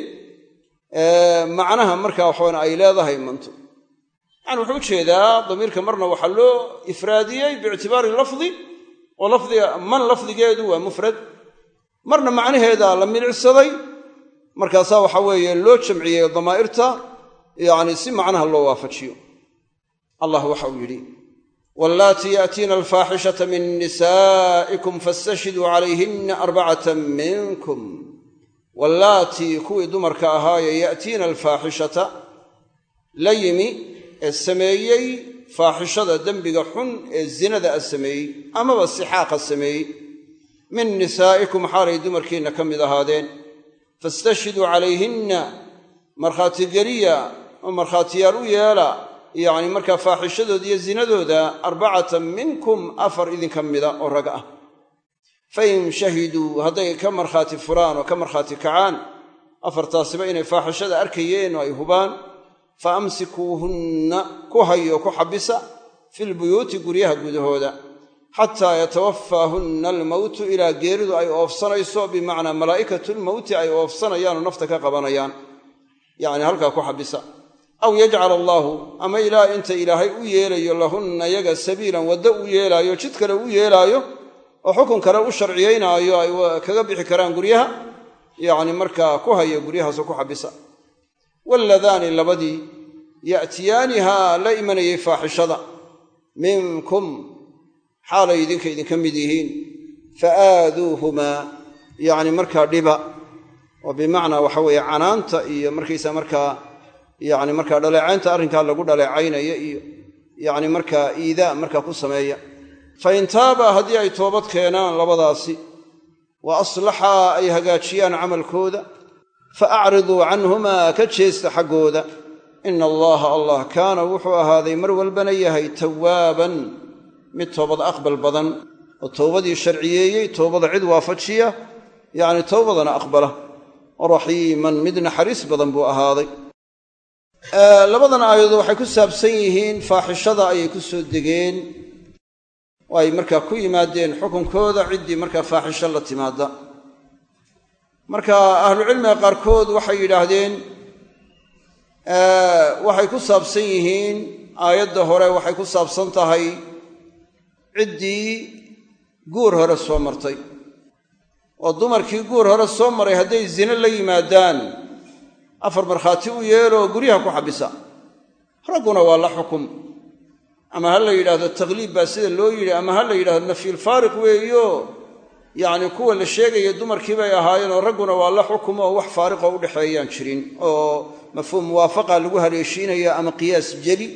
macnaha markaa waxawan ay leedahay mantu yani wuxuu u jeedaa damiirka marna waxaa loo ifraadiyey biictibaari lafdi oo lafdiga man lafdigeedu waa mufrad. Marna macnaheeda la milicsaday markaasaa waxa weeye loo jamciyey damaa'irta yani si macnaha loo waafajiyo. Allah waxa uu yidhi wallaatii yaatiina alfaaxishata min nisaa'ikum fastashhiduu calayhinna arbacatan minkum wallaatii kuwii dumarka ahaaye ya'tiina alfaaxishata la yimi ee sameeyey faaxishada dembiga xun ee zinada a sameeyey amaba sixaaqa sameeyey. Min nisaa'ikum xaalay dumarkiinna ka mid ahaadeen. Fastashhiduu calayhinna markhaatigeliya oo markhaatiyaal u yeela yacni markaa faaxishadooda iyo zinadooda arbacatan minkum afar idinka mida oo rag ah fain shahiduu hadday ka markhaati furaan oo ka markhaati kacaan afartaasiba inay faaxishada arkayeen oo ay hubaan fa amsikuuhunna ku hayo ku xabisa filbuyuuti guryaha gudahooda xataa yatawafaahunna almowtu ilaa geeridu ay oofsanayso bimacnaa malaa'ikatlmowti ay oofsanayaan oo nafta ka qabanayaan yacni halkaa ku xabisa aw yajcal allaahu ama ilaa inta ilaahay u yeelayo lahunna yaga sabiilan waddo u yeelaayo jid kale u yeelaayo oo xukun kale u sharciyaynaayo ay kaga bixi karaan guryaha yacni markaa ku haya guryahaasoo ku xabisa. Walladaani labadii ya'tiyaanihaa la imanayay faaxishada. Minkum xaalay idinka idinka mid yihiin. Fa aaduuhumaa yacni markaa dhiba oo bimacnaa waxa weeye canaanta iyo markaysa markaa yacni markaa dhaleecaynta arrinkaa lagu dhaleecaynaya iyo yacni markaa iidaa markaa ku sameeya fa in taaba haddii ay toobad keenaan labadaasi wa aslaxaa ay hagaajiyaan camalkooda fa acriduu canhumaa ka jeesta xaggooda. Ina allaha allah kaana wuxuu ahaaday mar walbana yahay tawaaban mid toobad aqbal badan oo towbadii sharciyeeyey toobada cid waafajiya yacni towbadana aqbala raxiiman mid naxariis badan buu ahaaday. Labadan aayadood waxay ku saabsan yihiin faaxishada ayay ku soo degeen oo ay markaa ku yimaadeen xukunkooda ciddii markaa faaxisho la timaada marka ahlucilmiga qaarkood waxay yidhaahdeen waxay ku saabsan yihiin aayadda hore waxay ku saabsan tahay ciddii guur hore soo martay. Oo dumarkii guur hore soo maray hadday zine la yimaadaan. Afar markhaati u yeeloo guryaha ku xabisa. Ragguna waa la xukum ama ha la yidhaahdo takliib baa sida loo yidhi ama ha la yidhahdo nafyulfaariq weeyo. Yacni kuwa la sheegaya dumarkii bay ahaayeenoo ragguna waa la xukum oo wax faariqoo u dhexeeyaan jirin oo mafhuum muwaafaqa lagu haleeshiinaya ama qiyaas jeli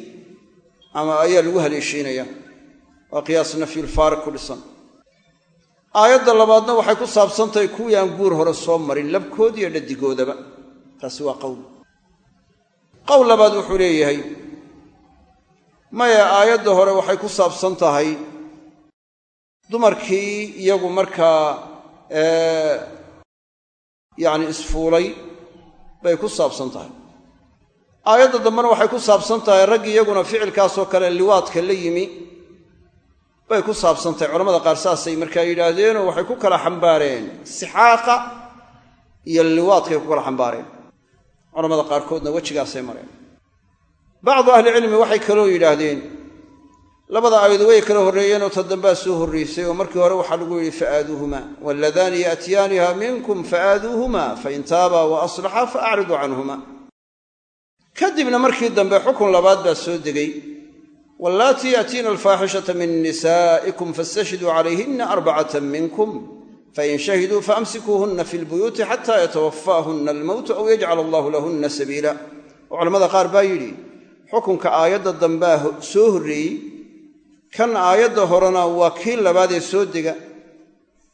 ama ayaa lagu haleeshiinaya. Waa qiyaas nafyulfaariq ku dhisan. Aayadda labaadna waxay ku saabsantahay kuwii aan guur hore soo marin labkood dhadigoodaba taasi waa qowl. Qowl labaad wuxuu leeyahay maya aayadda hore waxay ku saabsan tahay dumarkii iyagu markaa yacni isfuulay bay ku saabsan tahay. Aayadda dambena waxay ku saabsan tahay raggi iyaguna ficilkaasoo kale liwaadka la yimi bay ku saabsan tahay. Culamada qaar saasay markaa yidhaahdeenoo waxay ku kala xambaareen sixaaqa iyo liwaadkay ku kala xambaareen. Culamada qaarkoodna wejigaasay mareen bacdu ahlicilmi waxay kaloo yidhaahdeen labada aayado way kala horreeyeenoo ta dambaa soo horraysay oo markii hore waxaa lagu yidhi faaaduuhuma waaladaani yaatiyaaniha minkum faaaduuhuma fain taabaa wa aslaxa fa acriduu canhuma kadibna markii dambe xukun labaad baa soo degay wallaatii yaatiina alfaaxishata min nisaa'ikum fastashhiduu calayhinna arbacatan minkum fain shahiduu faamsikuuhunna fi lbuyuuti xataa yatawafaahunna almowtu aw yajcal allahu lahunna sabiila. Oo culamada qaar baa yidhi xukunka aayadda dambaa soo horreeyey kan aayadda horena waa kii labaadee soo dega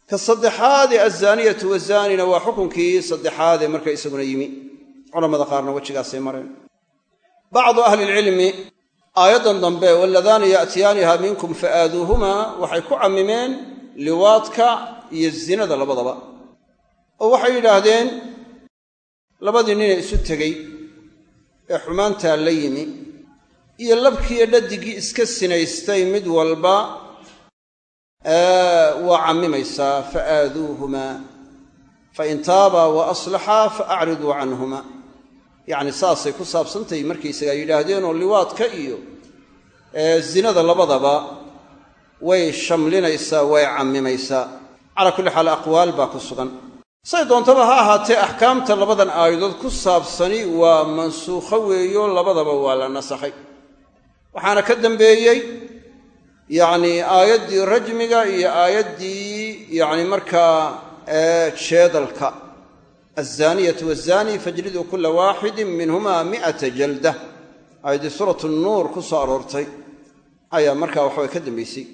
ka saddexaadee azaaniyatu wazaanina waa xukunkii saddexaadee marka isaguna yimi. Culamada qaarna wejigaasay mareen. Bacdu ahlilcilmi aayaddan dambe waladaani yaatiyaaniha minkum faaaduuhumaa waxay ku cammimeen liwaadka iyo zinada labadaba. Oo waxay yidhaahdeen labadii nina isu tegey ee xumaantaa la yimi iyo labkiiyo dhadiggii iska sinaystay mid walba waa cammimaysaa fa aaduuhumaa fain taabaa wa aslaxaa fa acriduu canhuma. Yacni saasay ku saabsantahay markaysagaa yidhaahdeenoo liwaadka iyo zinada labadaba way shamlinaysaa way cammimaysaa. Calaa kulli xaal aqwaal baa ku sugan say doontaba ha ahaatee axkaamta labadan aayadood ku saabsani waa mansuukho weeyo labadaba waa la nasakhay waxaana ka dambeeyey yacnii aayaddii rajmiga iyo aayaddii yacni markaa jeedalka. Alzaaniyatu wazaani fajliduu kula waaxidin minhuma mi'ata jalda. Aayaddii suuratu nuur ku soo aroortay ayaa markaa waxabay ka dambaysay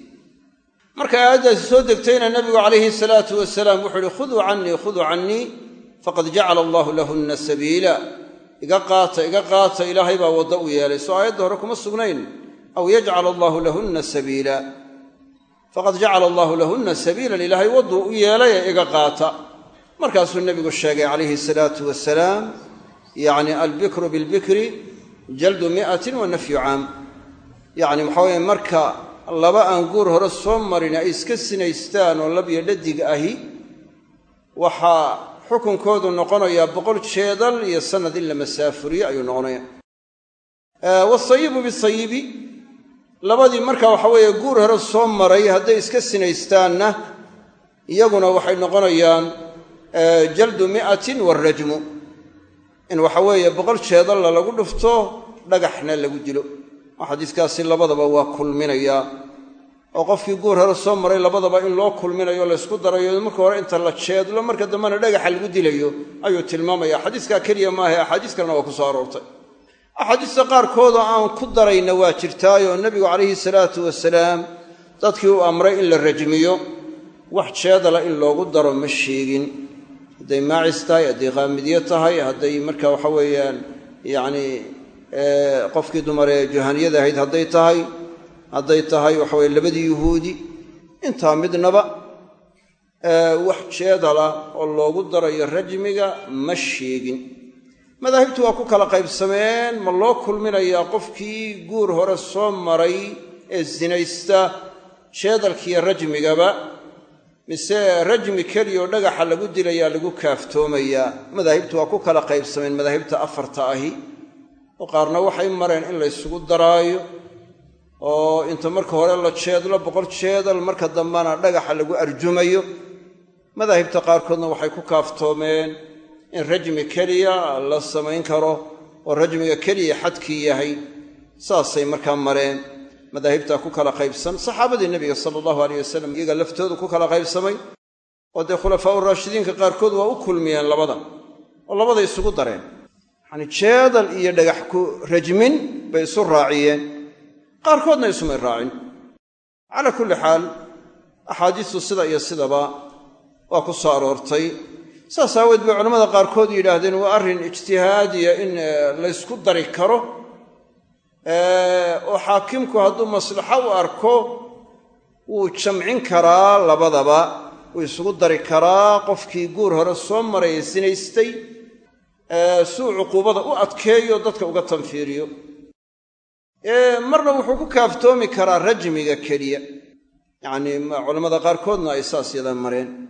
markay aayaddaasi soo degtayna nabigu calayhi salaatu wasalaam wuxuu ihi khuduu cannii khuduu cannii faqad jacala allaahu lahunna sabiila. Iga qaata iga qaata ilaahay baa waddo u yeelay. Soo aayadda hore kuma sugnayn. Aw yajcal allaahu lahunna sabiila. Faqad jacala allaahu lahunna sabiilan ilaahay wadduu u yeelaye iga qaata. Markaasuu nebigu sheegay calayhi salaatu wasalaam yacni albikru bilbikri jaldu mi'atin wa nafyu caam. Yacni waxaa weye marka laba aan guur hore soo marin ay iska sinaystaan oo labyo dhadig ahi waxaa xukunkoodu noqonayaa boqol jeedal iyo sannad in la masaafuriyo ayuu noqonaya wasayibu bisayibi labadii marka waxa weeye guur hore soo maray hadday iska sinaystaanna iyaguna waxay noqonayaan jaldu mi'atin waarajmu in waxa weeye boqol jeedalla lagu dhufto dhagaxna lagu dilo xadiiskaasi labadaba waa kulminayaa oo qofkii guur hore soo maray labadaba in loo kulminayo laysku darayo marka hore inta la jeedlo marka dambena dhagaxa lagu dilayo ayuu tilmaamaya. Xadiiskaa keliya maaha axaadiis kalena waa ku soo aroortay. Axaadiista qaarkoodoo aan ku darayna waa jirtaayoo nebigu calayhi salaatu wasalaam dadkii u amray in la rajmiyo wax jeedala in loogu daro ma sheegin. Hadday maacis tahay hadday qaamidyo tahay hadday marka waxa weeyaan yacni qofkii dumaree juhaniyada ahayd hadday tahay hadday tahay waxa weye labadii yuhuudi intaa midnaba wax jeedala oo loogu darayo rajmiga ma sheegin. Madaahibtu waa ku kala qaybsameen ma loo kulminayaa qofkii guur hore soo maray ee sinaysta jeedalkiiyo rajmigaba mise rajmi keliyaoo dhagaxa lagu dilayaa lagu kaaftoomayaa madaahibtu waa ku kala qaybsameen madaahibta afarta ahi oo qaarna waxay mareen in laysugu daraayo oo inta marka hore la jeedlo boqol jeedal marka dambena dhagaxa lagu arjumayo. Madaahibta qaarkoodna waxay ku kaaftoomeen in rajmi keliya la samayn karo oo rajmiga keliya xadkii yahay. Saasay markaa mareen. Madaahibtaa ku kala qaybsan saxaabadii nebiga sala allahu aleyh wasalam iyaga laftoodu ku kala qaybsamay oo dee khulafaa uraashidiinka qaarkood waa u kulmiyeen labada oo labada isugu dareen yacani jeedal iyo dhagax ku rajmin bay isu raaciyeen. Qaarkoodna isumay raacin. Calaa kulli xaal axaadiistu sida iyo sidaba waa ku soo aroortay. Saas aaweed bay culamada qaarkood yidhaahdeen waa arrin ijtihaadiya in laysku dari karo. Oo xaakimku hadduu maslaxo u arko wuu jamcin karaa labadaba. Wuu isugu dari karaa qofkii guur hore soo maraya sinaystay suu cuquubada u adkeeyo dadka uga tanfiiriyo. Marna wuxuu ku kaaftoomi karaa rajmiga keliya. Yacnii culammada qaarkoodna ay saas yada mareen.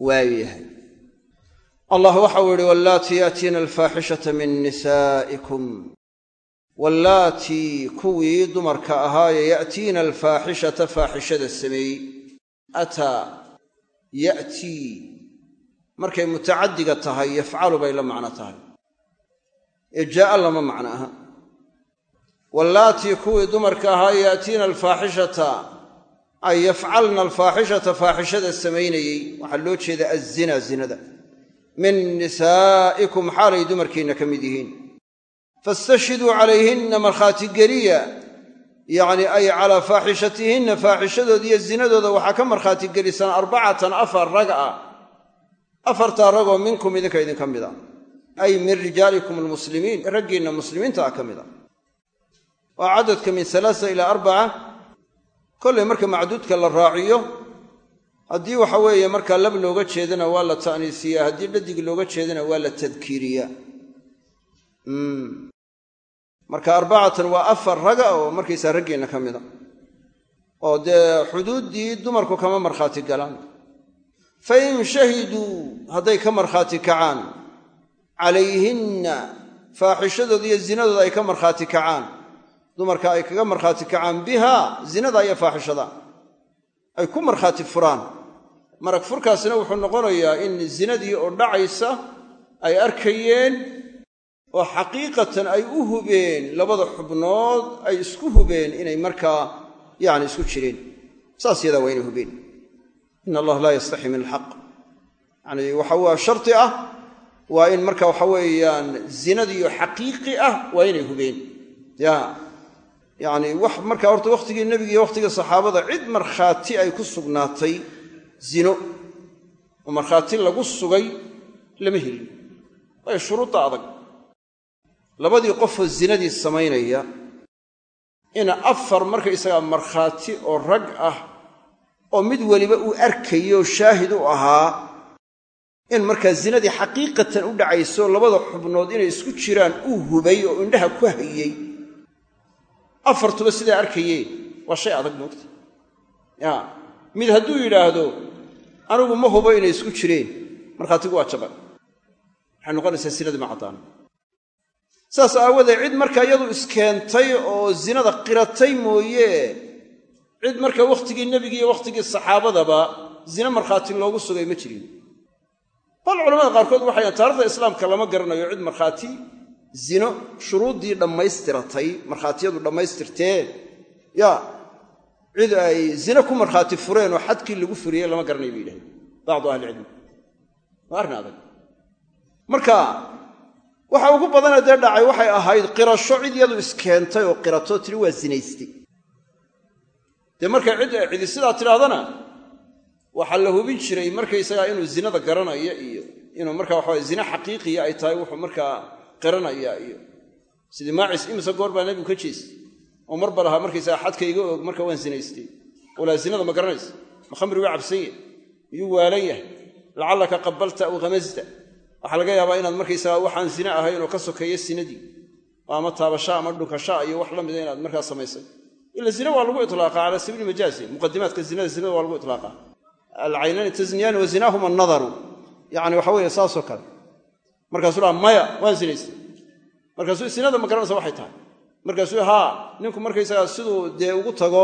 Waayu yahay. Allah waxau yihi wallaatii yaatiina alfaaxishata min nisaa'ikum. Wallaatii kuwii dumarka ahaaye ya'tiina alfaaxishata faaxishada sameeyey. Ataa ya'tii markay mutacaddiga tahay yafcalu bay la macno tahay. Ee jaa'a lama macno aha. Wallaatii kuwii dumarka ahaaye ya'tiina alfaaxishata ay yafcalna alfaaxishata faaxishada samaynayey. Waxaa loo jeeda azina zinada. Min nisaa'ikum xaalay dumarkiinna ka mid yihiin. Fastashhiduu calayhinna markhaati geliya yacni ay calaa faaxishatihinna faaxishadooda iyo zinadooda waxaa ka markhaati gelisaan arbacatan afar rag ah afartaa ragoo minkum idinka idinka mid a. Ay min rijaalikum almuslimiin raggiinna muslimiinta ah ka mid a. Waa cadadka min alaasa ilaa arbaca. Kollay marka macduudka la raaciyo haddii waxa weeye markaa lab looga jeedana waa la ta'niisiyaa haddii dhadig looga jeedana waa la tadkiiriyaa. Marka arbacatan waa afar raga oo markaysaa raggeenna ka mida oo dee xuduuddii dumarku kama markhaati galaan fa in shahiduu hadday ka markhaati kacaan calayhinna faaxishadooda iyo zinadooda ay ka markhaati kacaan dumarka ay kaga markhaati kacaan bihaa zinada iyo faaxishada ay ku markhaati furaan marag furkaasina wuxuu noqonayaa in zinadii oo dhacaysa ay arkayeen oo xaqiiqatan ay u hubeen labada xubnood ay isku hubeen inay markaa yacni isku jireen saas yadaa waa inay hubeen in allah laa yastaxi min alxaq yacni waxa sharti ah waa in marka waxa weeyaan zinadiiyo xaqiiqi ah waa inay hubeen ya yacni wax markaa horta wakhtigii nebiga iyo wakhtigii saxaabada cid markhaati ay ku sugnaatay zino oo markhaati lagu sugay lama helin waayo shuruudda adag labadii qofoo zinadii samaynaya in afar markaysagaa markhaati oo rag ah oo mid weliba uu arkayo shaahid u ahaa in markaa zinadii xaqiiqatan u dhacayso labada xubnood inay isku jiraan uu hubay oo indhaha ku hayey afartuba sidaa arkayeen waa shay adag moogta ya mid hadduu yidhaahdo anigu ma hubo inay isku jireen. Markhaatigu waa jaban waxay noqonaysaa zinadii ma caddaana saas aawadeed cid markaa iyadu iskeentay oo zinada qiratay mooye cid markaa wakhtigii nebigi iyo wakhtigii saxaabadaba zine markhaati loogu sugay ma jirin. Bal culamada qaarkood waxay taarikhda islaamka lama garanayo cid markhaati zino shuruuddii dhammaystiratay markhaatiyadu dhammaystirteen ya cid ay zine ku markhaati fureen oo xadkii lagu furiyey lama garanayo bay yidhahdeen bacdu ahlicilmi waa arrin adag. Marka waxa ugu badana dee dhacay waxay ahayd qirasho cid yadu iskeentay oo qiratoo tiri waa zinaystay dee markay cid cidi sidaa tidhaahdana waxaa la hubin jiray markaysagaa inuu zinada garanaya iyo inuu markaa waxawaye zine xaqiiqiya ay tahay wuxuu markaa qiranaya iyo sidii maacis imise goor baa nebigu ka jeestay oo marba lahaa markaysaga xadka iga og marka waan zinaystay. Walaa zinada ma garanaysa. Ma khamri waa cabsan yahay. Miyuu waalan yahay. Lacallaka qabalta aw hamasta waxaa laga yaabaa inaad markaysagaa waxaan zine ahayn oo ka sokeeya sinadii. Ama taabasha ama dhunkasha iyo wax la mida inaad markaa samaysay ila zine waa lagu itlaaqa cala sabiili majaazi muqadimaadka zinada zinada waa lagu itlaaqa alcaynani tasniyaani wa zinaahuma yacni waxa weeye saasoo kale markaasuu dhaa maya waan zinaystay markaasuu sinada ma garanaysa waxay tahay markaasuu haa ninku markaysagaa siduu dee ugu tago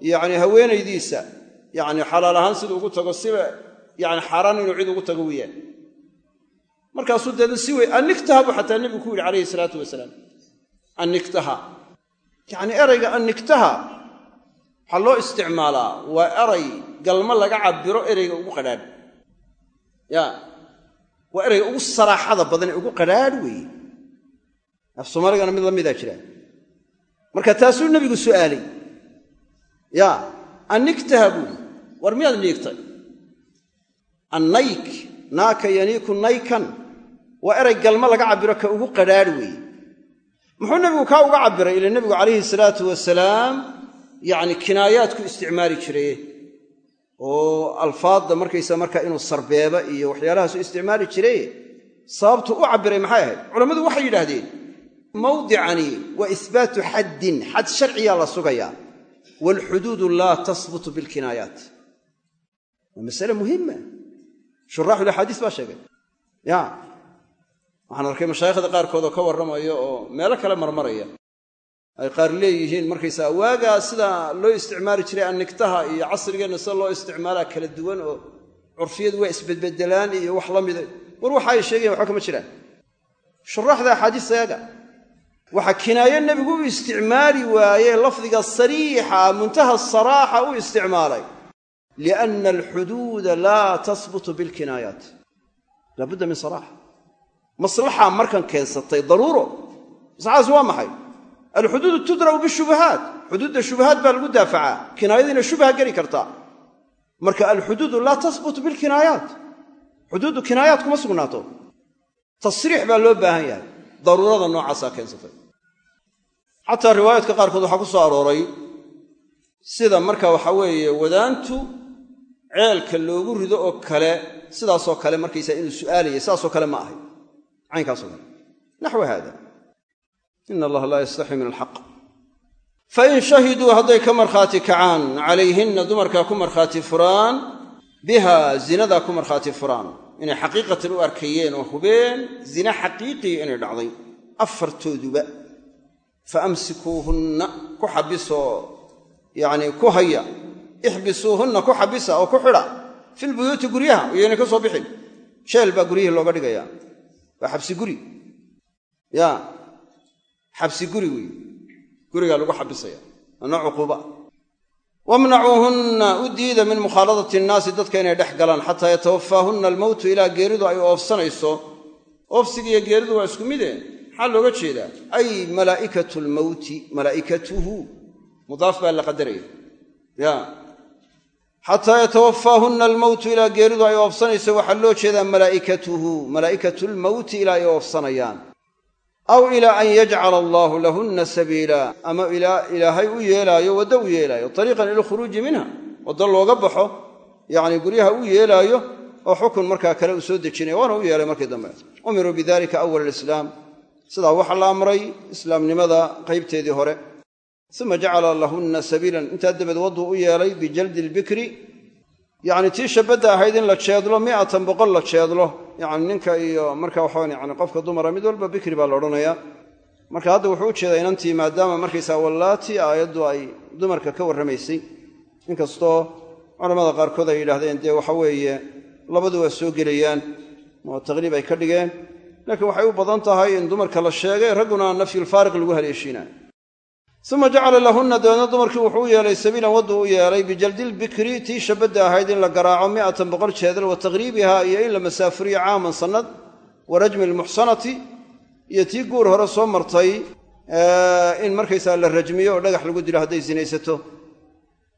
yacni haweenaydiisa yacni xalaal ahaan siduu ugu tago siba yani xaaraan inuu cid ugu tago weyaan markaasuu deedna si wey anniktaha buu xataa nebigu ku yidhi calayhi salaatu wasalaam anniktaha yacni erayga anniktaha waxaa loo isticmaalaa waa eray galmo laga cabiro ereyga ugu qadhaadh ya waa ereyga ugu saraaxada badan ee ugu qadhaadh weeye. Af soomaaligana mid la midaa marka taasuu nebigu su'aalay. Ya anniktaha buuhi war miyaad niigtay? Annayk naaka yaniiku naykan. Waa eray galmo laga cabiro ka ugu qadhaadh weeye muxuu nebigu kaa uga cabbiray ila nebigu calayhi salaatu wasalaam yacni kinaayaadku isticmaali jiraye oo alfaadda markaysa markaa inuu sarbeeba iyo waxyaalahaasu isticmaali jiraye sababtu u cabbiray maxay ahayd? Culammadu waxay yidhaahdeen mawdicani waa ihbaatu xaddin xad sharciyaa la sugayaa waalxuduudu laa tasbutu bilkinaayaat waa masale muhima shuraaxulaxaadiis baa sheegay. Ya waxaan arkay mashaayikhda qaarkood oo ka warramaya oo meelo kale marmaraya. Ay qaar leeyihiin markaysaa waagaa sidaa loo isticmaali jiray annigtaha iyo casrigeenna sida loo isticmaalaa kala duwan oo curfiyadu waa isbedbedelaan iyo wax la mida war waxa ay sheegayan waxba kama jiraan shuraaxda axaadiista yaga waxaa kinaayo nebigu u isticmaali waaye lafdiga sariixa muntaha saraaxa u isticmaalay. Lianna alxuduuda laa tasbutu bilkinaayaat laabudda min saraaxa maslaxaa markan keensatay daruuro. Maslaxadaas waa maxay? Alxuduudu tudra'u bishubahaat xuduudda shubahaat baa lagu daafacaa. Kinaayadiina shubha geli kartaa marka alxuduudu laa tasbutu bilkinaayaat. Xuduuddu kinaayaat kuma sugnaato. Tasriix baa loo baahan yahay. Daruurada noocaasaa keensatay. Xataa riwaayaadka qaarkood waxaa ku soo arooray sida marka waxaa weeye wadaantu ceelka loogu rido oo kale sidaasoo kale markaysaa inuu su'aalayay sidaasoo kale ma ahay caynkaaso kale naxwa haada ina allaha laa yastaxii min alxaq fain shahiduu hadday ka markhaati kacaan calayhinna dumarkaa ku markhaati furaan biha zinadaa ku markhaati furaan inay xaqiiqatan u arkayeen oo hubeen zina xaqiiqiya inay dhacday afartooduba fa amsikuuhunna ku xabisoo yacnii ku haya ixbisuuhunna ku xabisa oo ku xidha filbuyuuti guryaha iyoynay ka soo bixin jeel baa guryihii looga dhigayaa waa xabsi guri. Ya xabsi guri wey gurigaa lagu xabisaya. Ana cuquuba. Wamnacuuhunna u diida min mukhaaladati innaasi dadka inay dhex galaan xataa yatawafaahunna almowtu ilaa geeridu ay oofsanayso. Oofsigiiyo geeridu waa isku mide. Maxaa looga jeedaa? Ay malaa'ikatu lmowti malaa'ikatuhu. Mudaaf baa la qadaraya ya xataa yatawafaahunna almowtu ilaa geeridu ay oofsanayso waxaa loo jeedaa malaa'ikatuhu malaa'ikatu lmowti ilaa ay oofsanayaan. Aw ilaa an yajcala allaahu lahunna sabiila ama ilaahay u yeelaayo waddo u yeelaayo ariiqan ila khuruuji minha waddo looga baxo yacni guryaha u yeelaayo oo xukun markaa kale uu soo dejinaya waana u yeelay markii dambe. Umiruu bidalika awal alislaam sidaa waxaa la amray islaamnimada qaybteedii hore uma jacala lahunna sabiilan. Intaa dabeed wadduu u yeelay bijaldi lbikri yacni tii shabadda ahayd in la jeedlo mi'atan boqol la jeedlo. Yacni ninka iyo marka waxaan yani qofka dumara mid walba bikri baa la odhanayaa marka hadda wuxuu u jeedaa inantii maadaama markaysaa wallaati aayaddu ay dumarka ka warramaysay. Inkastoo culamada qaarkood ay yidhaahdeen dee waxa weeye labadu waa soo gelayaan oo taqriib ay ka dhigeen. Laakiin waxay u badan tahay in dumarka la sheegay ragguna nafyulfaariq lagu haleeshiinaayo uma jacala lahunna dabeedna dumarkii wuxuu yeelay sabiilan wadduu u yeelay bijaldilbikri tii shabadda ahayd in la garaaco mi'atan boqol jeedal wa taqriibiha iyo in la masaafuriyo caaman sannad wa rajmi almuxsanati iyo tii guur hore soo martay in markaysaa la rajmiyo oo dhagax lagu dilo hadday sinaysato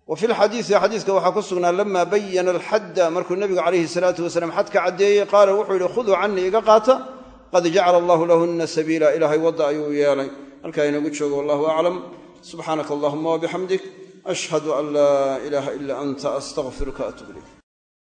wa fi lxadiisi xadiiska waxaa ku sugnaa lama bayana alxadda markuu nebigu calayhi salaatu wasalaam xadka caddeeyey qaala wuxuu yidhi khuduu canii iga qaata qad jacala allahu lahunna sabiila. Ilaahay wadda ayuu yeelay halkaa inagu joogo wallahu aclam. Subxaanaka allahuma wabixamdik ashhadu an laa ilaaha ila anta astaqfiruka atub ilayk